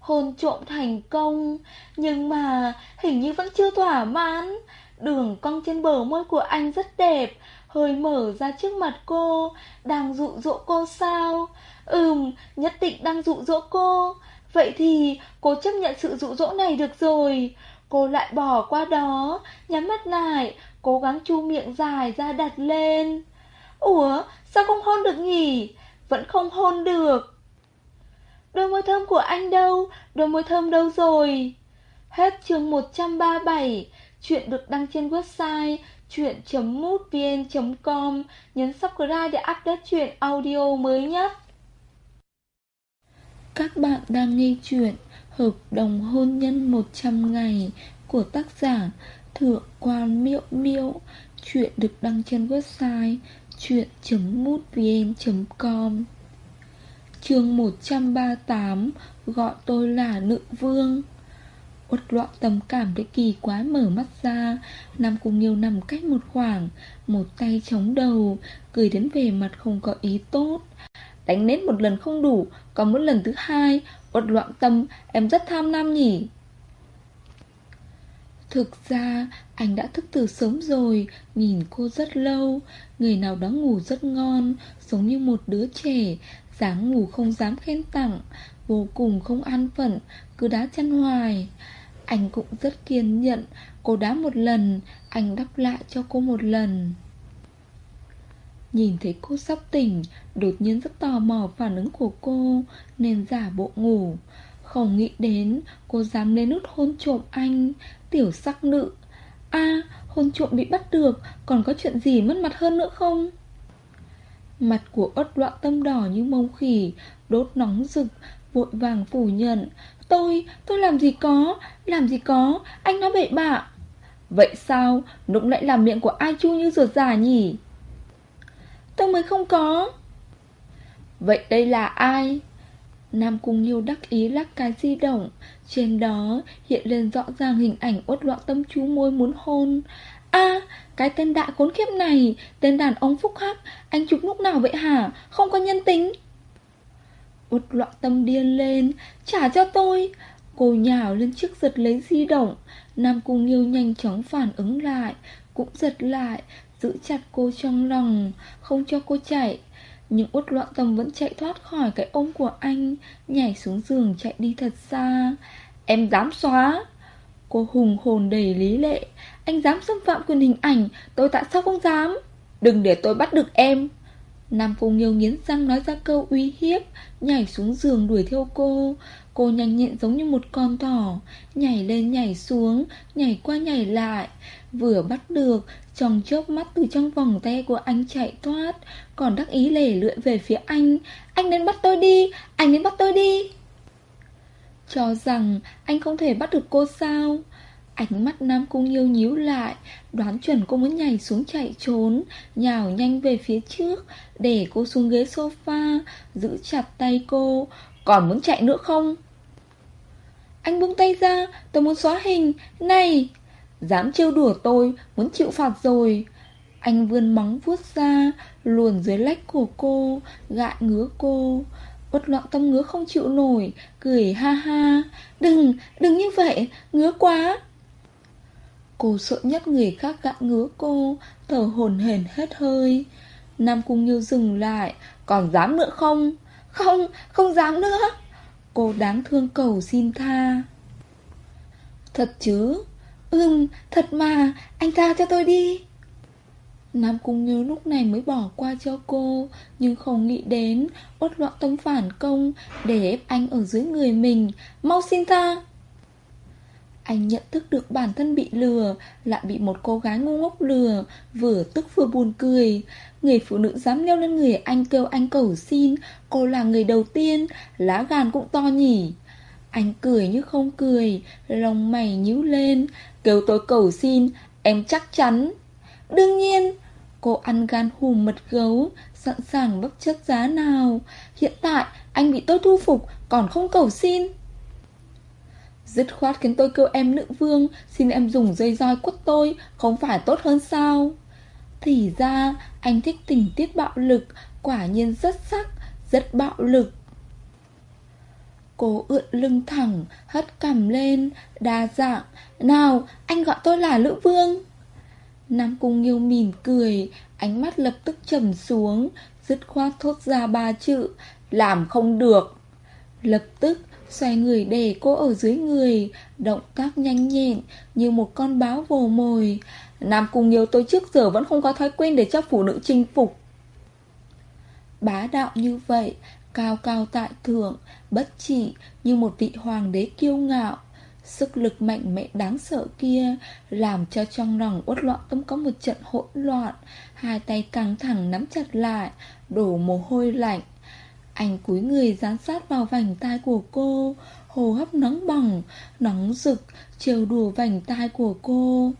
Hôn trộm thành công, nhưng mà hình như vẫn chưa thỏa mãn. Đường cong trên bờ môi của anh rất đẹp, hơi mở ra trước mặt cô, đang dụ dỗ cô sao? Ừm, nhất định đang dụ dỗ cô. Vậy thì cô chấp nhận sự dụ dỗ này được rồi. Cô lại bỏ qua đó, nhắm mắt lại, cố gắng chu miệng dài ra đặt lên. Ủa, sao không hôn được nhỉ? Vẫn không hôn được. Đôi môi thơm của anh đâu? Đôi môi thơm đâu rồi? Hết chương 137, chuyện được đăng trên website chuyện.mútvn.com, nhấn subscribe để update chuyện audio mới nhất. Các bạn đang nghe chuyện Hợp đồng hôn nhân 100 ngày của tác giả Thượng quan Miệu Miệu. Chuyện được đăng trên website chuyện.mútvn.com Chương 138 Gọi tôi là nữ vương. Uất loạn tầm cảm thấy kỳ quá mở mắt ra Nam Cung Nghiêu nằm cách một khoảng, Một tay chống đầu, Cười đến về mặt không có ý tốt. Đánh nết một lần không đủ, Còn một lần thứ hai, Uất loạn tâm em rất tham nam nhỉ? Thực ra, anh đã thức từ sớm rồi, Nhìn cô rất lâu. Người nào đó ngủ rất ngon, Giống như một đứa trẻ dáng ngủ không dám khen tặng, Vô cùng không an phận, Cứ đá chân hoài. Anh cũng rất kiên nhẫn, Cô đá một lần, Anh đắp lại cho cô một lần. Nhìn thấy cô sắp tỉnh, Đột nhiên rất tò mò phản ứng của cô, Nên giả bộ ngủ. Không nghĩ đến, cô dám lên nút hôn trộm anh, Tiểu sắc nữ. A, hôn trộm bị bắt được, Còn có chuyện gì mất mặt hơn nữa không? Mặt của ớt loạn tâm đỏ như mông khỉ Đốt nóng rực Vội vàng phủ nhận. Tôi, tôi làm gì có Làm gì có, anh nói bậy bạ. Vậy sao, nụng lại làm miệng của ai chu như ruột già nhỉ? Tôi mới không có. Vậy đây là ai? Nam Cung Nhiêu đắc ý lắc cái di động. Trên đó hiện lên rõ ràng hình ảnh uất loạn tâm chú môi muốn hôn. A cái tên đại khốn khiếp này, Tên đàn ông phúc hắc, Anh chụp lúc nào vậy hả? Không có nhân tính. Uất loạn tâm điên lên, Trả cho tôi. Cô nhào lên chiếc giật lấy di động. Nam Cung Nghiêu nhanh chóng phản ứng lại, Cũng giật lại, Giữ chặt cô trong lòng, Không cho cô chạy. Nhưng út loạn tâm vẫn chạy thoát khỏi cái ôm của anh, Nhảy xuống giường chạy đi thật xa. Em dám xóa? Cô hùng hồn đầy lý lệ anh dám xâm phạm quyền hình ảnh, Tôi tại sao không dám? Đừng để tôi bắt được em. Nam Cung Nghiêu nghiến răng nói ra câu uy hiếp, Nhảy xuống giường đuổi theo cô. Cô nhanh nhẹn giống như một con thỏ, Nhảy lên nhảy xuống, Nhảy qua nhảy lại. Vừa bắt được, Trong chớp mắt từ trong vòng tay của anh chạy thoát. Còn đắc ý lể lưỡi về phía anh Anh đến bắt tôi đi, Anh đến bắt tôi đi. Cho rằng anh không thể bắt được cô sao? Ánh mắt Nam Cung yêu nhíu lại Đoán chuẩn cô muốn nhảy xuống chạy trốn Nhào nhanh về phía trước Để cô xuống ghế sofa Giữ chặt tay cô. Còn muốn chạy nữa không? Anh buông tay ra Tôi muốn xóa hình. Này Dám trêu đùa tôi Muốn chịu phạt rồi. Anh vươn móng vuốt ra Luồn dưới lách của cô Gại ngứa cô. Bất loạn tâm ngứa không chịu nổi Cười ha ha. Đừng, đừng như vậy Ngứa quá. Cô sợ nhất người khác gã ngứa cô Thở hồn hển hết hơi. Nam Cung Nghiêu dừng lại Còn dám nữa không? Không, không dám nữa. Cô đáng thương cầu xin tha. Thật chứ? Ừm, thật mà Anh tha cho tôi đi. Nam Cung Như lúc này mới bỏ qua cho cô Nhưng không nghĩ đến Uất loạn tâm phản công Để ép anh ở dưới người mình. Mau xin tha anh nhận thức được bản thân bị lừa, Lại bị một cô gái ngu ngốc lừa, Vừa tức vừa buồn cười. Người phụ nữ dám leo lên người anh kêu anh cầu xin, Cô là người đầu tiên, Lá gan cũng to nhỉ. Anh cười như không cười, Lòng mày nhíu lên, Kêu tôi cầu xin, Em chắc chắn. Đương nhiên, Cô ăn gan hùm mật gấu, Sẵn sàng bất chấp giá nào. Hiện tại, anh bị tôi thu phục, Còn không cầu xin. Dứt khoát khiến tôi kêu em nữ vương, Xin em dùng dây roi quất tôi, Không phải tốt hơn sao? Thì ra, anh thích tình tiết bạo lực, Quả nhiên rất sắc, Rất bạo lực. Cô ượn lưng thẳng, Hất cằm lên, Đa dạng. Nào, anh gọi tôi là nữ vương. Nam Cung Nghiêu mỉm cười, Ánh mắt lập tức trầm xuống. Dứt khoát thốt ra ba chữ, Làm không được. Lập tức Xoay người để cô ở dưới người, Động tác nhanh nhẹn Như một con báo vồ mồi. Nam cùng nhiều tôi trước giờ vẫn không có thói quen Để cho phụ nữ chinh phục. Bá đạo như vậy, Cao cao tại thượng, Bất trị như một vị hoàng đế kiêu ngạo. Sức lực mạnh mẽ đáng sợ kia Làm cho trong lòng uất loạn tâm có một trận hỗn loạn. Hai tay căng thẳng nắm chặt lại, Đổ mồ hôi lạnh anh cúi người dán sát vào vành tai của cô Hồ hấp nóng bỏng Nóng rực Trêu đùa vành tai của cô.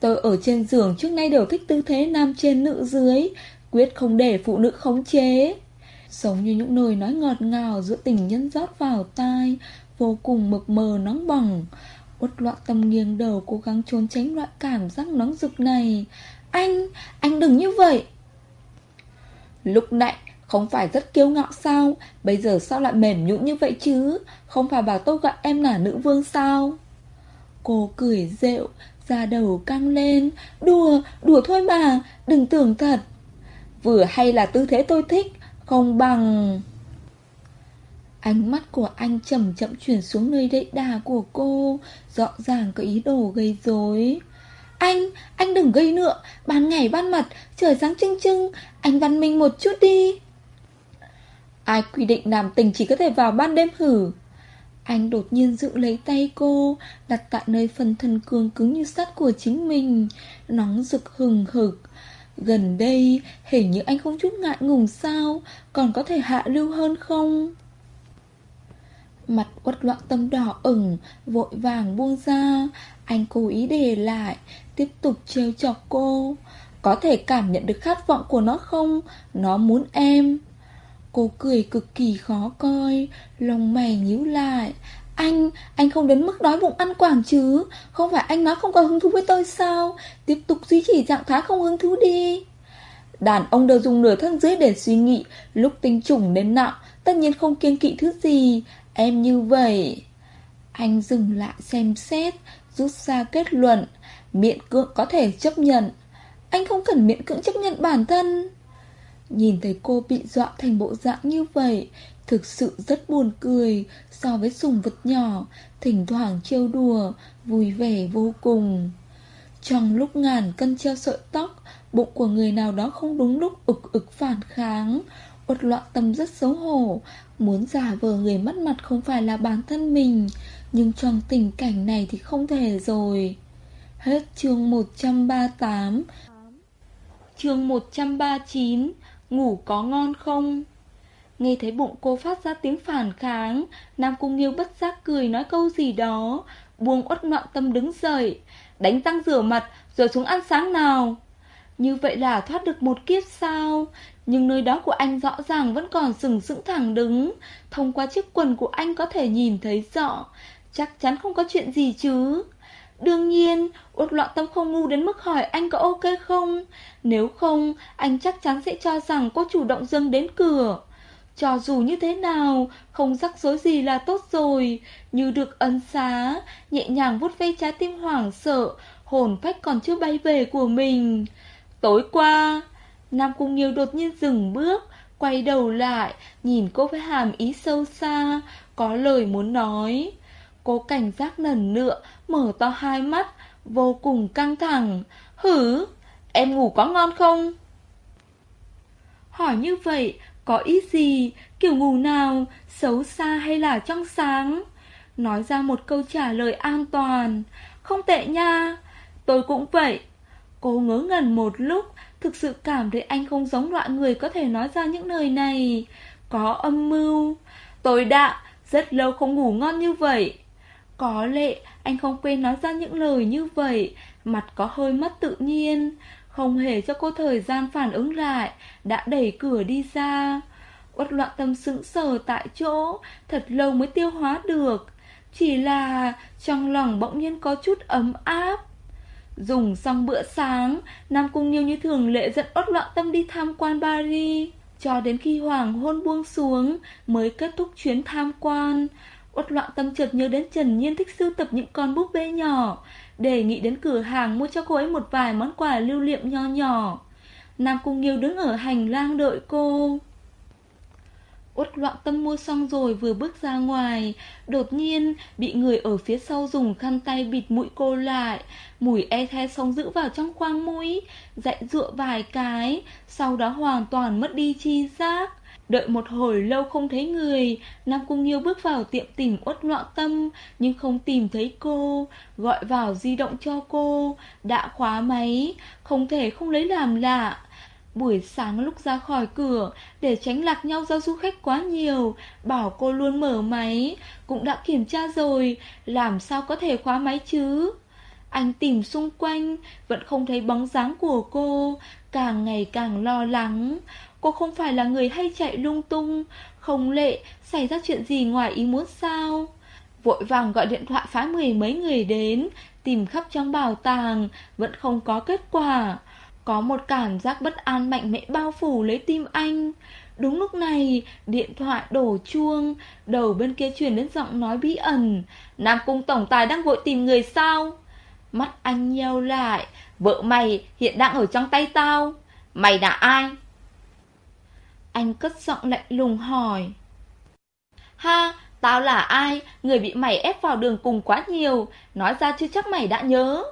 Tôi ở trên giường trước nay đều thích tư thế nam trên nữ dưới Quyết không để phụ nữ khống chế. Giống như những lời nói ngọt ngào giữa tình nhân rót vào tai Vô cùng mực mờ nóng bỏng. Uất loạn tâm nghiêng đầu cố gắng trốn tránh loại cảm giác nóng rực này. Anh, anh đừng như vậy. Lúc nãy không phải rất kiêu ngạo sao? Bây giờ sao lại mềm nhũn như vậy chứ? Không phải bảo tôi gọi em là nữ vương sao? Cô cười rệu Da đầu căng lên. Đùa, đùa thôi mà Đừng tưởng thật. Vừa hay là tư thế tôi thích Không bằng. Ánh mắt của anh chậm chậm chuyển xuống nơi đậy đà của cô Rõ ràng có ý đồ gây rối. Anh, anh đừng gây nữa Ban ngày ban mặt, trời sáng trưng trưng Anh văn minh một chút đi. Ai quy định nam tình chỉ có thể vào ban đêm hử? Anh đột nhiên giữ lấy tay cô, Đặt tại nơi phần thân cường cứng như sắt của chính mình, Nóng rực hừng hực. Gần đây, hình như anh không chút ngại ngùng sao, Còn có thể hạ lưu hơn không? Mặt quất loạn tâm đỏ ửng, Vội vàng buông ra. Anh cố ý để lại, Tiếp tục trêu chọc cô. Có thể cảm nhận được khát vọng của nó không? Nó muốn em. Cô cười cực kỳ khó coi, lòng mày nhíu lại. Anh, anh không đến mức đói bụng ăn quảng chứ? Không phải anh nói không có hứng thú với tôi sao? Tiếp tục duy trì trạng thái không hứng thú đi. Đàn ông đều dùng nửa thân dưới để suy nghĩ. Lúc tinh trùng đến nặng Tất nhiên không kiên kỵ thứ gì. Em như vậy. Anh dừng lại xem xét Rút ra kết luận. Miệng cưỡng có thể chấp nhận. Anh không cần miệng cưỡng chấp nhận bản thân. Nhìn thấy cô bị dọa thành bộ dạng như vậy, Thực sự rất buồn cười, So với sùng vật nhỏ, Thỉnh thoảng trêu đùa, Vui vẻ vô cùng. Trong lúc ngàn cân treo sợi tóc, Bụng của người nào đó không đúng lúc ực ực phản kháng, Uất loạn tâm rất xấu hổ, Muốn giả vờ người mất mặt không phải là bản thân mình, Nhưng trong tình cảnh này thì không thể rồi. Hết chương 138 Chương 139 Ngủ có ngon không? Nghe thấy bụng cô phát ra tiếng phản kháng Nam Cung Nghiêu bất giác cười nói câu gì đó Buông uất loạn tâm đứng dậy Đánh răng rửa mặt rồi xuống ăn sáng nào. Như vậy là thoát được một kiếp sao? Nhưng nơi đó của anh rõ ràng vẫn còn sừng sững thẳng đứng Thông qua chiếc quần của anh có thể nhìn thấy rõ Chắc chắn không có chuyện gì chứ. Đương nhiên, uất loạn tâm không ngu đến mức hỏi anh có ok không Nếu không, anh chắc chắn sẽ cho rằng cô chủ động dâng đến cửa cho dù như thế nào, không rắc rối gì là tốt rồi, như được ân xá, nhẹ nhàng vuốt ve trái tim hoảng sợ, hồn phách còn chưa bay về của mình. Tối qua, Nam Cung nhiêu đột nhiên dừng bước, quay đầu lại, nhìn cô với hàm ý sâu xa, có lời muốn nói. Cô cảnh giác nần nựa, mở to hai mắt, vô cùng căng thẳng. Hử, em ngủ có ngon không? Hỏi như vậy, có ý gì, kiểu ngủ nào, xấu xa hay là trong sáng? Nói ra một câu trả lời an toàn. Không tệ nha, tôi cũng vậy. Cô ngớ ngẩn một lúc, thực sự cảm thấy anh không giống loại người có thể nói ra những lời này. Có âm mưu. Tôi đã, rất lâu không ngủ ngon như vậy. Có lệ anh không quên nói ra những lời như vậy, mặt có hơi mất tự nhiên. Không hề cho cô thời gian phản ứng lại Đã đẩy cửa đi ra. Uất loạn tâm sững sờ tại chỗ Thật lâu mới tiêu hóa được. Chỉ là trong lòng bỗng nhiên có chút ấm áp. Dùng xong bữa sáng Nam Cung nhiêu như thường lệ dẫn uất loạn tâm đi tham quan Paris. Cho đến khi hoàng hôn buông xuống Mới kết thúc chuyến tham quan. Uất loạn tâm chợt nhớ đến Trần Nhiên thích sưu tập những con búp bê nhỏ Đề nghị đến cửa hàng mua cho cô ấy một vài món quà lưu niệm nho nhỏ. Nam Cung Nghiêu đứng ở hành lang đợi cô. Uất loạn tâm mua xong rồi vừa bước ra ngoài, Đột nhiên bị người ở phía sau dùng khăn tay bịt mũi cô lại. Mùi e the xong giữ vào trong khoang mũi Dạy dựa vài cái, Sau đó hoàn toàn mất đi chi giác. Đợi một hồi lâu không thấy người, Nam Cung Nghiêu bước vào tiệm tìm uất loạn tâm, Nhưng không tìm thấy cô. Gọi vào di động cho cô, Đã khóa máy, Không thể không lấy làm lạ. Buổi sáng lúc ra khỏi cửa, Để tránh lạc nhau do du khách quá nhiều, Bảo cô luôn mở máy, Cũng đã kiểm tra rồi, Làm sao có thể khóa máy chứ? Anh tìm xung quanh, Vẫn không thấy bóng dáng của cô, Càng ngày càng lo lắng. Cô không phải là người hay chạy lung tung Không lệ Xảy ra chuyện gì ngoài ý muốn sao Vội vàng gọi điện thoại phái mười mấy người đến Tìm khắp trong bảo tàng Vẫn không có kết quả Có một cảm giác bất an mạnh mẽ bao phủ lấy tim anh Đúng lúc này, điện thoại đổ chuông, đầu bên kia truyền đến giọng nói bí ẩn. Nam Cung Tổng Tài đang vội tìm người sao? Mắt anh nheo lại, vợ mày hiện đang ở trong tay tao. Mày là ai? Anh cất giọng lạnh lùng hỏi. Ha, tao là ai? Người bị mày ép vào đường cùng quá nhiều. Nói ra chưa chắc mày đã nhớ.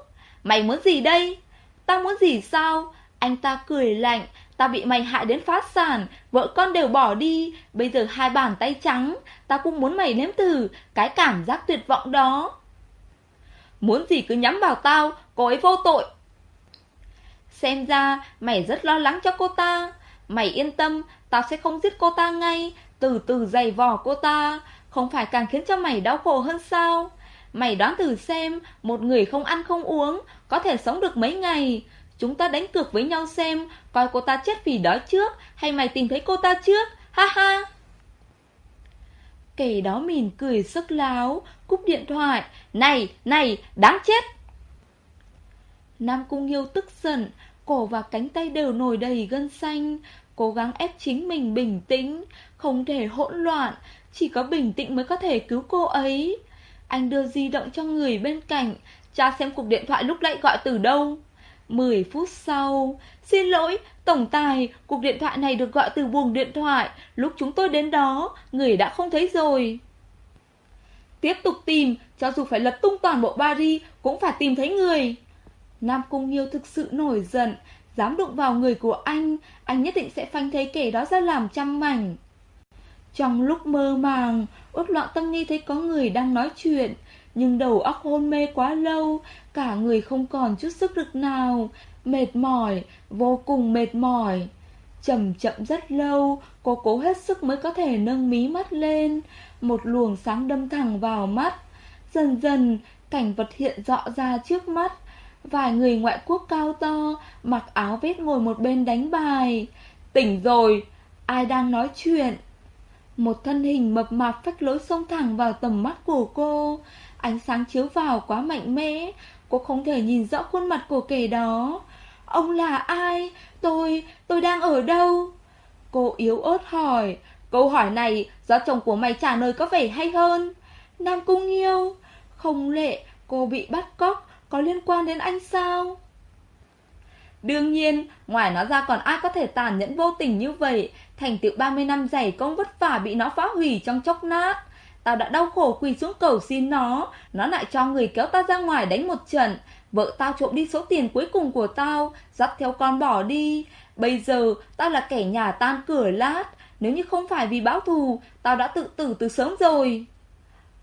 Mày muốn gì đây? Tao muốn gì sao? Anh ta cười lạnh. Tao bị mày hại đến phát sản. Vợ con đều bỏ đi. Bây giờ hai bàn tay trắng. Tao cũng muốn mày nếm thử cái cảm giác tuyệt vọng đó. Muốn gì cứ nhắm vào tao. Cô ấy vô tội. Xem ra mày rất lo lắng cho cô ta. Mày yên tâm, tao sẽ không giết cô ta ngay, từ từ giày vò cô ta, không phải càng khiến cho mày đau khổ hơn sao? Mày đoán thử xem, một người không ăn không uống, có thể sống được mấy ngày. Chúng ta đánh cược với nhau xem, coi cô ta chết vì đói trước, hay mày tìm thấy cô ta trước, ha ha. Kẻ đó mỉm cười sức láo, cúp điện thoại. Này, này, đáng chết. Nam Cung Nghiêu tức giận, cổ và cánh tay đều nổi đầy gân xanh, cố gắng ép chính mình bình tĩnh, không thể hỗn loạn, chỉ có bình tĩnh mới có thể cứu cô ấy. Anh đưa di động cho người bên cạnh, tra xem cuộc điện thoại lúc nãy gọi từ đâu. 10 phút sau, xin lỗi, tổng tài, cuộc điện thoại này được gọi từ buồng điện thoại, lúc chúng tôi đến đó, người đã không thấy rồi. Tiếp tục tìm, cho dù phải lật tung toàn bộ Paris, cũng phải tìm thấy người. Nam Cung Nghiêu thực sự nổi giận, dám đụng vào người của anh, anh nhất định sẽ phanh thấy kẻ đó ra làm trăm mảnh. Trong lúc mơ màng, ước loạn tâm nghi thấy có người đang nói chuyện, nhưng đầu óc hôn mê quá lâu, cả người không còn chút sức lực nào, mệt mỏi, vô cùng mệt mỏi. Chậm chậm rất lâu, cô cố hết sức mới có thể nâng mí mắt lên, một luồng sáng đâm thẳng vào mắt. Dần dần, cảnh vật hiện rõ ra trước mắt, Vài người ngoại quốc cao to, mặc áo vét ngồi một bên đánh bài. Tỉnh rồi, ai đang nói chuyện? Một thân hình mập mạp phách lối xông thẳng vào tầm mắt của cô. Ánh sáng chiếu vào quá mạnh mẽ, cô không thể nhìn rõ khuôn mặt của kẻ đó. Ông là ai? Tôi, tôi đang ở đâu? Cô yếu ớt hỏi. Câu hỏi này do chồng của mày trả lời có vẻ hay hơn. Nam Cung yêu. Không lệ, cô bị bắt cóc, có liên quan đến anh sao? Đương nhiên, ngoài nó ra còn ai có thể tàn nhẫn vô tình như vậy, thành tựu 30 năm dày công vất vả bị nó phá hủy trong chốc nát. Tao đã đau khổ quỳ xuống cầu xin nó, nó lại cho người kéo ta ra ngoài đánh một trận, vợ tao trộm đi số tiền cuối cùng của tao, dắt theo con bỏ đi. Bây giờ, tao là kẻ nhà tan cửa lát, nếu như không phải vì báo thù, tao đã tự tử từ sớm rồi.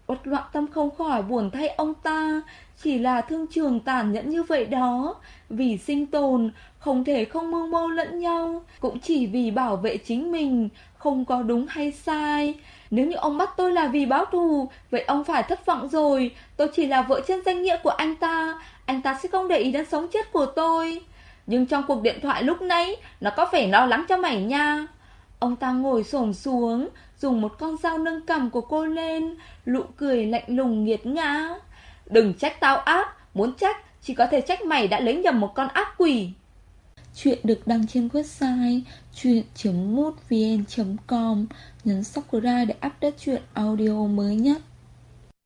Uất loạn tâm không khỏi buồn thay ông ta, chỉ là thương trường tàn nhẫn như vậy đó, vì sinh tồn, không thể không mưu mô lẫn nhau, cũng chỉ vì bảo vệ chính mình, không có đúng hay sai. Nếu như ông bắt tôi là vì báo thù, vậy ông phải thất vọng rồi, tôi chỉ là vợ trên danh nghĩa của anh ta, anh ta sẽ không để ý đến sống chết của tôi. Nhưng trong cuộc điện thoại lúc nãy, nó có vẻ lo lắng cho mày nha. Ông ta ngồi xổm xuống, dùng một con dao nâng cằm của cô lên, lụ cười lạnh lùng nghiệt ngã. Đừng trách tao ác, muốn trách chỉ có thể trách mày đã lấy nhầm một con ác quỷ. Chuyện được đăng trên website chuyện.mútvn.com Nhấn subscribe để update chuyện audio mới nhất.